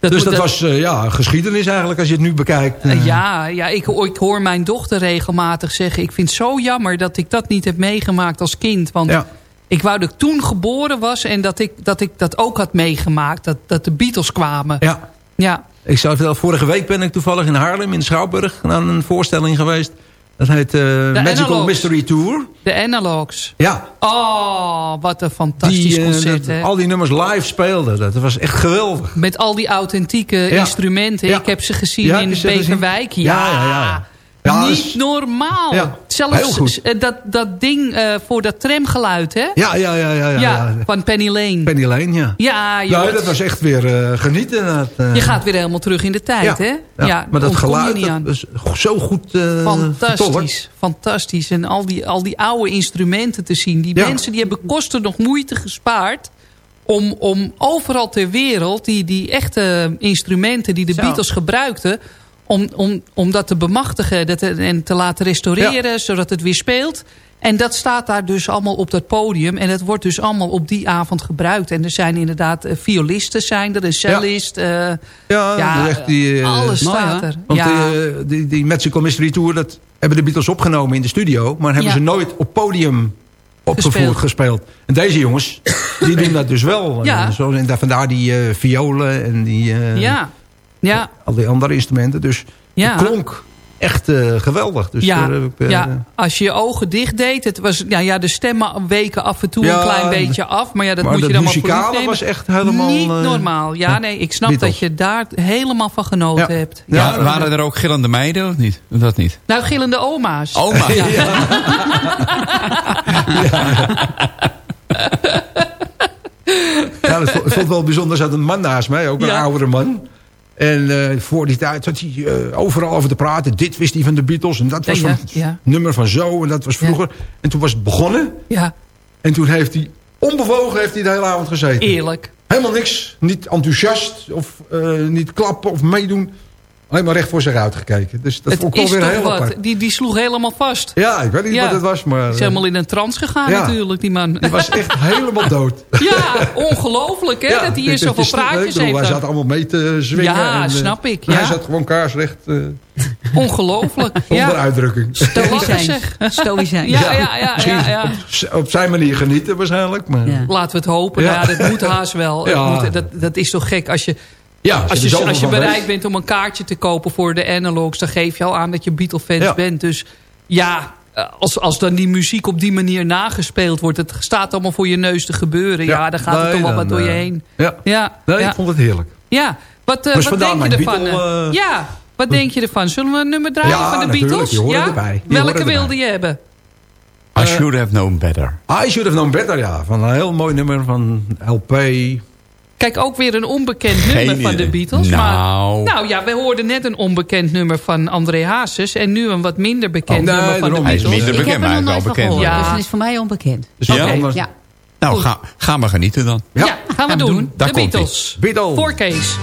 dus dat, was eh, ja, geschiedenis eigenlijk als je het nu bekijkt. Ja, ja ik, ik hoor mijn dochter regelmatig zeggen... ik vind het zo jammer dat ik dat niet heb meegemaakt als kind. Want Ja. Ik wou dat ik toen geboren was... en dat ik dat, ik dat ook had meegemaakt. Dat, dat de Beatles kwamen. Ja. Ja. Ik zou vertellen, vorige week ben ik toevallig in Haarlem, in Schouwburg, naar een voorstelling geweest. Dat heet eh, Magical Analogs. Mystery Tour. De Analogs. Ja. Oh, wat een fantastisch eh, concert. dat- al die nummers live speelden. Dat was echt geweldig. Met al die authentieke Ja. instrumenten. Ja. Ik heb ze gezien Ja, in? Beverwijk. Ja, Ja, ja, ja. Niet normaal. Ja, Zelfs heel goed. eh, dat, dat ding eh, voor dat tramgeluid, hè? Ja, ja, ja. ja, ja, ja. van Penny Lane. Penny Lane, ja. Ja, je, Nou, wordt- dat was echt weer eh, genieten. Dat, je gaat weer helemaal terug in de tijd, hè? Ja, maar dat geluid dat was zo goed. Fantastisch, fantastisch. En al die, al die oude instrumenten te zien. Die mensen die hebben kosten nog moeite gespaard... om, om overal ter wereld die, die echte instrumenten die de Zo. Beatles gebruikten... om, om, om dat te bemachtigen dat, en te laten restaureren... zodat het weer speelt. En dat staat daar dus allemaal op dat podium. En het wordt dus allemaal op die avond gebruikt. En er zijn inderdaad eh, violisten, zijn er, een cellist. eh, Ja, ja, echt die, eh, alles staat hoor. er. Want ja. die, die, Mystery Tour, dat hebben de Beatles opgenomen in de studio. Maar hebben Ja. ze nooit op podium opgevoerd, Gespeeld. gespeeld. En deze jongens, die doen dat dus wel. Ja. Zo, en daar vandaar die violen en die, ja, ja. al die andere instrumenten. Dus Ja. het klonk echt eh, geweldig. Dus ja, daar heb ik, eh, ja, als je je ogen dicht deed. Het was, ja, ja, de stemmen weken af en toe Ja, een klein beetje af. Maar ja, dat maar moet je dan maar voor nemen. was echt helemaal, Niet eh, normaal. Ja, nee, ik snap Beatles. dat je daar helemaal van genoten Ja. hebt. Ja, Ja, waren er ook gillende meiden of niet? Of Dat niet. Nou, gillende oma's. Oma. *laughs* Ja. *laughs* Ja, dat vond, ik wel bijzonder. Er zat een man naast mij, ook een Ja. oudere man. En eh, voor die tijd zat hij eh, overal over te praten. Dit wist hij van de Beatles en dat was Ja, van ja. nummer van zo en dat was vroeger. En toen was het begonnen. ja, En toen heeft hij, onbewogen heeft hij de hele avond gezeten. eerlijk. Helemaal niks. Niet enthousiast of eh, niet klappen of meedoen. Alleen maar recht voor zich uitgekeken. Dus dat Het vond ik is wel weer toch heel wat. apart. Die, die sloeg helemaal vast. Ja, ik weet niet Ja. wat het was, maar... Is eh, helemaal in een trance gegaan Ja. natuurlijk, die man. die was echt helemaal dood. *laughs* Ja, ongelooflijk hè, dat hij hier zoveel praatjes heeft. Hij zat allemaal mee te zwingen. Ja, en, eh, snap ik, Hij ja. zat gewoon kaarsrecht eh, *laughs* Ongelooflijk. *laughs* zonder Ja. uitdrukking. Zeg. Stoïcijn. Ja, ja, ja, Misschien ja, ja. Op, op zijn manier genieten waarschijnlijk. Maar... Ja. Laten we het hopen. Ja. Ja, dat moet haast wel. Ja. moet- dat, dat is toch gek. Als je, Ja, als je, als je bereid bent om een kaartje te kopen voor de analogs... dan geef je al aan dat je Beatle-fans Ja. bent. Dus ja, eh, als, als dan die muziek op die manier nagespeeld wordt... het staat allemaal voor je neus te gebeuren. Ja, dan gaat het toch wel wat door je eh, heen. Ja, Ja, nee, ja. ik vond het heerlijk. ja. Wat, eh, wat denk je ervan? Beatle, ja, wat denk je ervan? Zullen we een nummer draaien Ja, van de Beatles? ja? erbij. Welke wilde je hebben? I should have known better. I Should Have Known Better, ja. Van een heel mooi nummer van LP. Kijk, ook weer een onbekend Geen nummer van de. Beatles. Nou. Maar, nou ja, we hoorden net een onbekend nummer van André Hazes. En nu een wat minder bekend Oh, nee, nummer van de daarom. Hij is Beatles. minder Ik heb bekend, maar hij is wel bekend. gehoord, Ja. dus het is voor mij onbekend. Dus Oké. anders- Ja. Nou, ga, ga maar genieten dan. Ja, Ja. gaan we doen. De. Beatles. Beatles. Voor Kees.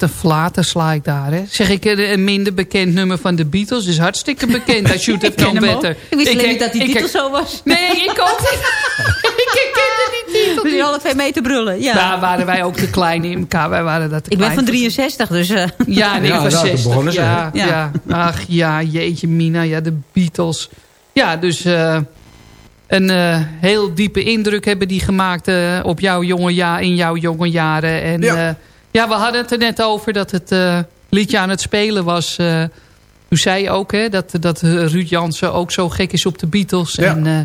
Wat een flater sla ik daar, hè? Zeg ik eh, een minder bekend nummer van de Beatles. is hartstikke bekend. I should have known better. Ik wist alleen niet dat die titel zo was. *laughs* Nee, ik ook niet. *laughs* ik kende die titel We niet. zijn alle twee mee te brullen. Ja. Daar waren wij ook te klein in elkaar. Wij waren dat ik ben van voor. 63, dus... eh, *laughs* Ja, nee, Ja, van daar 60. begonnen ze, ja, ja. Ach ja, jeetje Mina. Ja, de Beatles. Ja, dus eh, een eh, heel diepe indruk hebben die gemaakt op jouw jonge jaar, in jouw jonge jaren. En Ja. ja, ja we hadden het er net over dat het eh, liedje aan het spelen was. eh, toen zei ook hè, dat, dat Ruud Jansen ook zo gek is op de Beatles. Ja. En eh,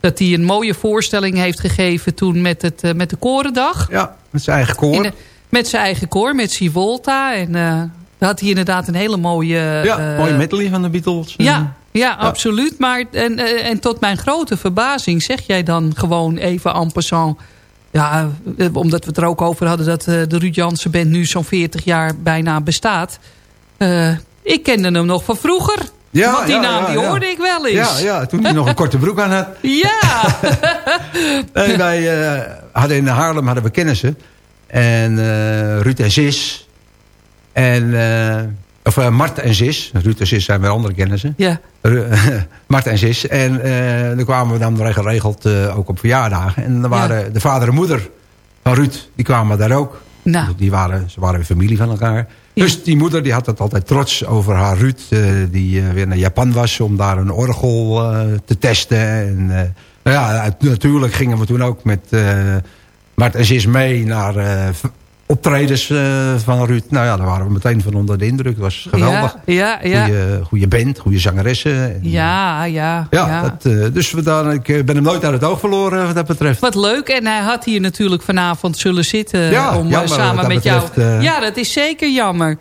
dat hij een mooie voorstelling heeft gegeven toen met, het, met de Korendag. Ja, met zijn eigen koor. In met zijn eigen koor, met Sivolta. En daar had hij inderdaad een hele mooie... ja, mooie medley van de Beatles. Ja, ja, absoluut. Maar, en, en tot mijn grote verbazing zeg jij dan gewoon even en passant... Ja, eh, omdat we het er ook over hadden dat eh, de Ruud Jansen band nu zo'n 40 jaar bijna bestaat. Eh, ik kende hem nog van vroeger. Ja, Want die ja, naam ja, die hoorde ik wel eens. Ja, ja, toen hij nog een korte broek aan had. Ja, *laughs* Nee, wij hadden in Haarlem hadden we kennissen. En eh, Ruud en Sis. En, eh, of eh, Mart en Sis. Ruud en Sis zijn weer andere kennissen. ja. *laughs* Mart en Sis. En eh, dan kwamen we dan geregeld eh, ook op verjaardagen. En dan waren de vader en moeder van Ruud, die kwamen daar ook. Nou, Die waren, ze waren weer familie van elkaar. Dus die moeder die had het altijd trots over haar Ruud. die weer naar Japan was om daar een orgel te testen. En, nou ja, natuurlijk gingen we toen ook met Mart en Sis mee naar optredens eh, van Ruud. Nou ja, daar waren we meteen van onder de indruk. Het was geweldig. Ja, ja, goede band, goede zangeressen. En, Ja, ja, ja, ja. Dat, eh, dus we daar, ik eh, ben hem nooit uit het oog verloren wat dat betreft. Wat leuk. En hij had hier natuurlijk vanavond zullen zitten. Ja, om eh, jammer samen met jou. betreft, eh. Ja, dat is zeker jammer.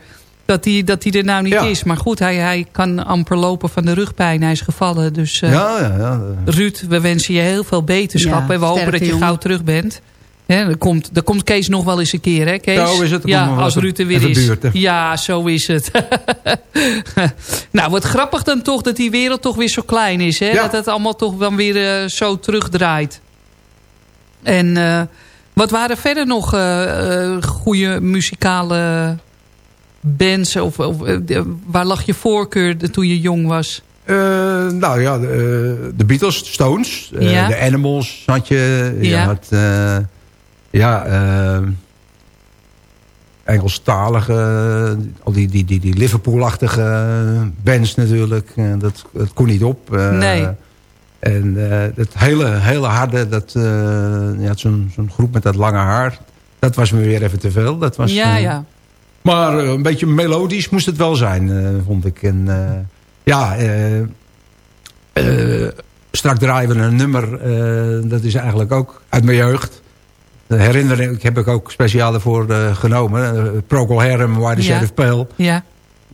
Dat hij, dat hij er nou niet Ja. is. Maar goed, hij, hij kan amper lopen van de rugpijn. Hij is gevallen. Dus eh, ja, ja, ja. Ruud, we wensen je heel veel beterschap. Ja, en we hopen dat je jongen. gauw terug bent. Er, komt, er komt Kees nog wel eens een keer, hè Kees? Zo is het. Ja, als Ruud er weer is. buurt, ja, zo is het. *laughs* nou, wat grappig dan toch dat die wereld toch weer zo klein is. Hè? Ja. Dat het allemaal toch dan weer eh, zo terugdraait. En eh, wat waren verder nog eh, goede muzikale bands? Of, of waar lag je voorkeur de- toen je jong was? Nou ja, de, de Beatles, de Stones, de Animals had je. Je Ja. had, ja, eh, Engelstalige, al die, die, die, die Liverpool-achtige bands natuurlijk. Eh, dat, dat kon niet op. Eh, Nee. En eh, het hele, hele harde, dat, ja, zo'n zo'n groep met dat lange haar, dat was me weer even te veel. Dat was, ja, ja. maar een beetje melodisch moest het wel zijn, vond ik. En ja, straks draaien we een nummer. dat is eigenlijk ook uit mijn jeugd. Herinnering heb ik ook speciaal ervoor eh, genomen. Uh, Procol Harum, Why the Ja. Shade of Pale. ja.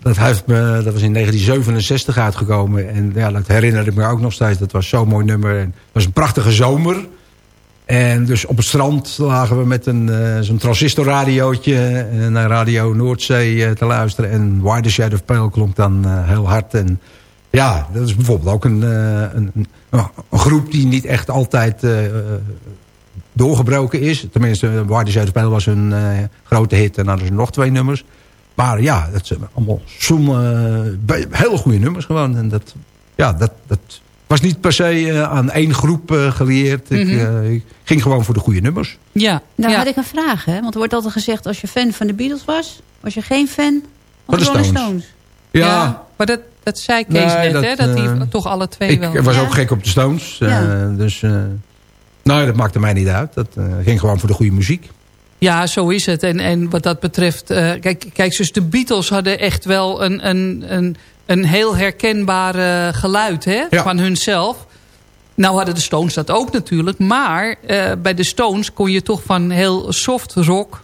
Dat, heeft me, dat was in 1967 uitgekomen. En ja, dat herinner ik me ook nog steeds. Dat was zo'n mooi nummer. En het was een prachtige zomer. En dus op het strand lagen we met een eh, zo'n transistorradiootje eh, naar Radio Noordzee eh, te luisteren. En Why the Shade of Pale klonk dan eh, heel hard. En ja, dat is bijvoorbeeld ook een, eh, een, een, een groep die niet echt altijd eh, doorgebroken is. Tenminste, eh, Shade of Pale was een eh, grote hit. En dan hadden ze nog twee nummers. Maar ja, dat zijn allemaal zo'n eh, hele goede nummers gewoon. En dat, ja, dat, dat was niet per se aan één groep eh, geleerd. ik, Mhm. ik ging gewoon voor de goede nummers. Ja, Nou ja. had ik een vraag, hè? Want er wordt altijd gezegd als je fan van de Beatles was, was je geen fan Van de de Rolling Stones. Stones. Ja, maar dat, dat zei Kees Nee, net, dat, hè? Dat die toch alle twee ik wel... was Ja. ook gek op de Stones. eh, Ja. Dus eh, nou, dat maakte mij niet uit. Dat eh, ging gewoon voor de goede muziek. Ja, zo is het. En, en wat dat betreft... eh, kijk, kijk, dus de Beatles hadden echt wel een, een, een, een heel herkenbaar eh, geluid hè, Ja. van hunzelf. Nou hadden de Stones dat ook natuurlijk. Maar bij de Stones kon je toch van heel soft rock...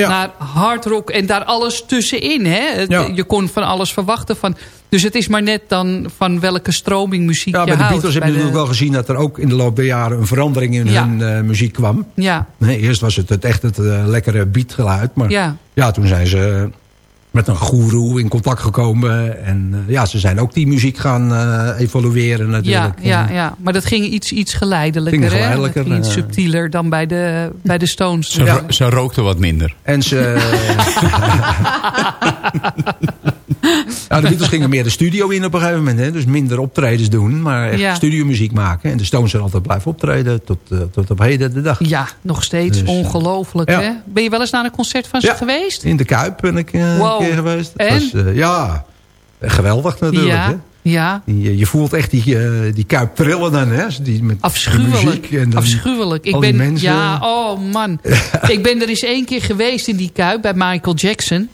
Ja. naar hard rock en daar alles tussenin. Hè? Ja. Je kon van alles verwachten. Van, dus het is maar net dan van welke stroming muziek Ja, je bij de houdt. Beatles heb Bij je natuurlijk wel gezien dat er ook in de loop der jaren een verandering in Ja. hun eh, muziek kwam. Ja, Nee, eerst was het, het echt het eh, lekkere beatgeluid. Maar ja. ja, toen zijn ze met een goeroe in contact gekomen. En eh, ja, ze zijn ook die muziek gaan eh, evolueren Ja, natuurlijk. ja, ja, maar dat ging iets, iets geleidelijker. Ging geleidelijker, ging iets eh. subtieler dan bij de, bij de Stones. Ze, ro- ze rookte wat minder. En ze... *laughs* *laughs* *laughs* nou, de Beatles gingen meer de studio in op een gegeven moment. Hè? Dus minder optredens doen, maar echt Ja. studiomuziek maken. En de Stones zijn altijd blijven optreden tot, eh, tot op heden de dag. Ja, nog steeds Dus, eh, ongelooflijk. ja. Hè? Ben je wel eens naar een concert van ze Ja. geweest? In de Kuip ben ik eh, Wow. een keer geweest. En? Was, ja, geweldig natuurlijk. Hè? Ja. Je, je voelt echt die, eh, die Kuip trillen dan. Hè? Die, met Afschuwelijk. muziek en dan Afschuwelijk. Ik ben, mensen. Ja, oh man. *laughs* ik ben er eens één keer geweest in die kuip bij Michael Jackson.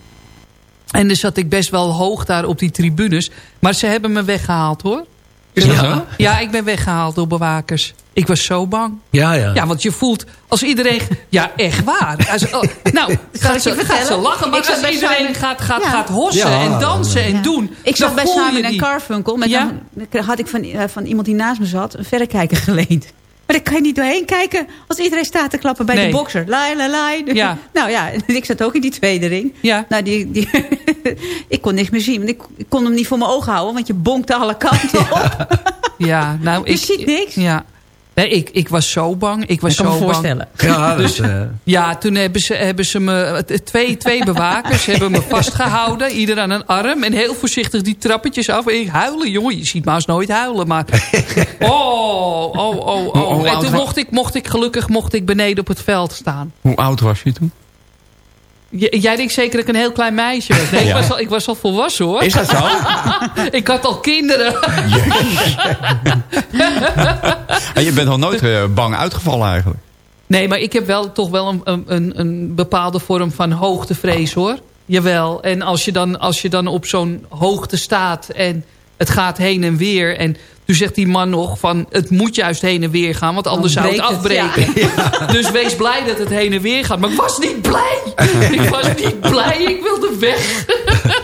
En dus zat ik best wel hoog daar op die tribunes. Maar ze hebben me weggehaald hoor. Is dat zo? Ja, ik ben weggehaald door bewakers. Ik was zo bang. Ja, ja. Ja, want je voelt als iedereen... Ja, echt waar. Als, oh, nou, gaat ze, gaat ze vertellen? lachen. Maar Ik als bij iedereen gaat, gaat, Ja. gaat hossen Ja. en dansen en Ja. doen... Ik zat bij Simon en die- Carfunkel. Met Ja? dan had ik van, eh, van iemand die naast me zat een verrekijker geleend. Maar daar kan je niet doorheen kijken als iedereen staat te klappen bij Nee. de bokser. Lai, lai, lai. Ja. *laughs* Nou ja, *laughs* ik zat ook in die tweede ring. Ja. Nou, die, die *laughs* ik kon niks meer zien. Want ik, ik kon hem niet voor mijn ogen houden. Want je bonkte alle kanten op. Ja, nou, Je ik, ziet niks. Ja. Nee, ik, ik was zo bang. Ik was Ik kan me zo bang. voorstellen. Ja, *laughs* Dus- eh, Ja, toen hebben ze, hebben ze me... Twee, twee bewakers *laughs* hebben me vastgehouden. Ieder aan een arm. En heel voorzichtig die trappetjes af. En ik huilen, jongen. Je ziet me als nooit huilen. Maar... *laughs* Oh, oh, oh, oh. En toen mocht ik, mocht ik gelukkig mocht ik beneden op het veld staan. Hoe oud was je toen? Jij denkt zeker dat ik een heel klein meisje was. Nee, ik, was al, ik was al volwassen hoor. Is dat zo? *laughs* ik had al kinderen. En *laughs* je bent nog nooit eh, bang uitgevallen eigenlijk. Nee, maar ik heb wel toch wel een, een- een, een bepaalde vorm van hoogtevrees hoor. Jawel. En als je dan, als je dan op zo'n hoogte staat en het gaat heen en weer. En toen zegt die man nog van het moet juist heen en weer gaan. Want anders zou het afbreken. *laughs* Dus wees blij dat het heen en weer gaat. Maar ik was niet blij. ik was niet blij. Ik wilde weg.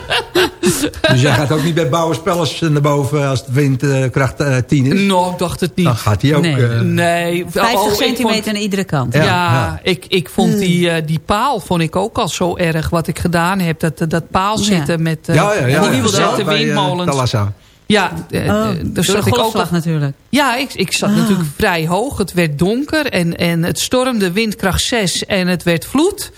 *laughs* dus jij gaat ook niet bij bouwenspellers naar boven als de wind eh, kracht eh, 10 is? Nou, ik dacht het niet. Dan gaat hij ook... Nee. eh, Nee. 50 Oh, ik centimeter vond- aan iedere kant. Ja, Ja, ja. Ik, ik vond die, eh, die paal vond ik ook al zo erg wat ik gedaan heb. Dat, dat paal Ja. zitten met uh, ja, ja, ja. die Bij, eh, windmolens. Ja, eh, Oh, door daar de zat ik ook natuurlijk. Ja, ik, ik zat natuurlijk vrij hoog. Het werd donker en, en het stormde windkracht 6 en het werd vloed.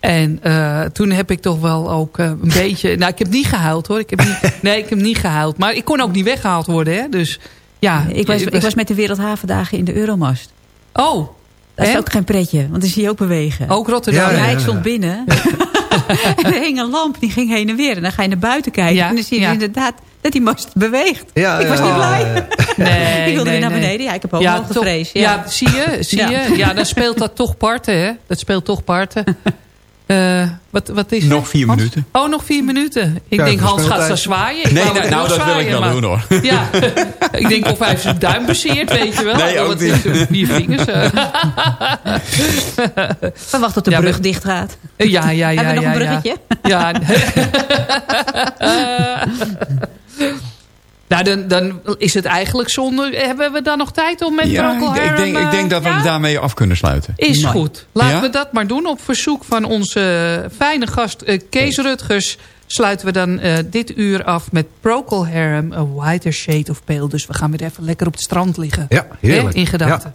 En eh, toen heb ik toch wel ook eh, een beetje... *laughs* Nou, ik heb niet gehuild hoor. Ik heb niet, *laughs* nee, ik heb niet gehuild. Maar ik kon ook niet weggehaald worden. Hè? Dus ja. Ik was, ik was met de Wereldhavendagen in de Euromast. Oh, Dat is En? ook geen pretje, want dan zie je ook bewegen. ook Rotterdam. Ja, Ja, ja, ik ja. stond binnen. *laughs* en er hing een lamp, die ging heen en weer. En dan ga je naar buiten kijken. Ja, en dan zie je ja. inderdaad dat die mast beweegt. Ja, ik was ja, niet blij. ja. Nee, *laughs* ik wilde nee, weer naar nee. beneden. Ja, ik heb ook ja, hoge toch- vrees. Ja. Ja. zie je, zie Ja. je. Ja, dan speelt dat toch parten, hè? Dat speelt toch parten. *laughs* Eh, wat, wat is Nog het, vier Hans? minuten. Oh, nog vier minuten. Ik Ja, denk, Hans gaat zo zwaaien. Ik Nee, nou, nou, dat wil ik zwaaien, wel maar- doen hoor. Ja, *laughs* ik denk of hij heeft zijn duim bezeerd, weet je wel. Nee, ook Wat niet. is er? Vier vingers. eh. We wachten tot de Ja, brug we- dicht gaat. Ja, ja, ja. Hebben we nog ja, een ja. bruggetje? Ja. Nou, dan, dan is het eigenlijk zonde. Hebben we dan nog tijd om met Ja, Procol ik, ik, denk, ik denk dat we eh, hem ja? daarmee af kunnen sluiten. Is Mooi. goed. Laten Ja? we dat maar doen. Op verzoek van onze fijne gast eh, Kees Rutgers... sluiten we dan eh, dit uur af met Procol Harum... A Whiter Shade of Pale. Dus we gaan weer even lekker op het strand liggen. Ja, heerlijk. In gedachten.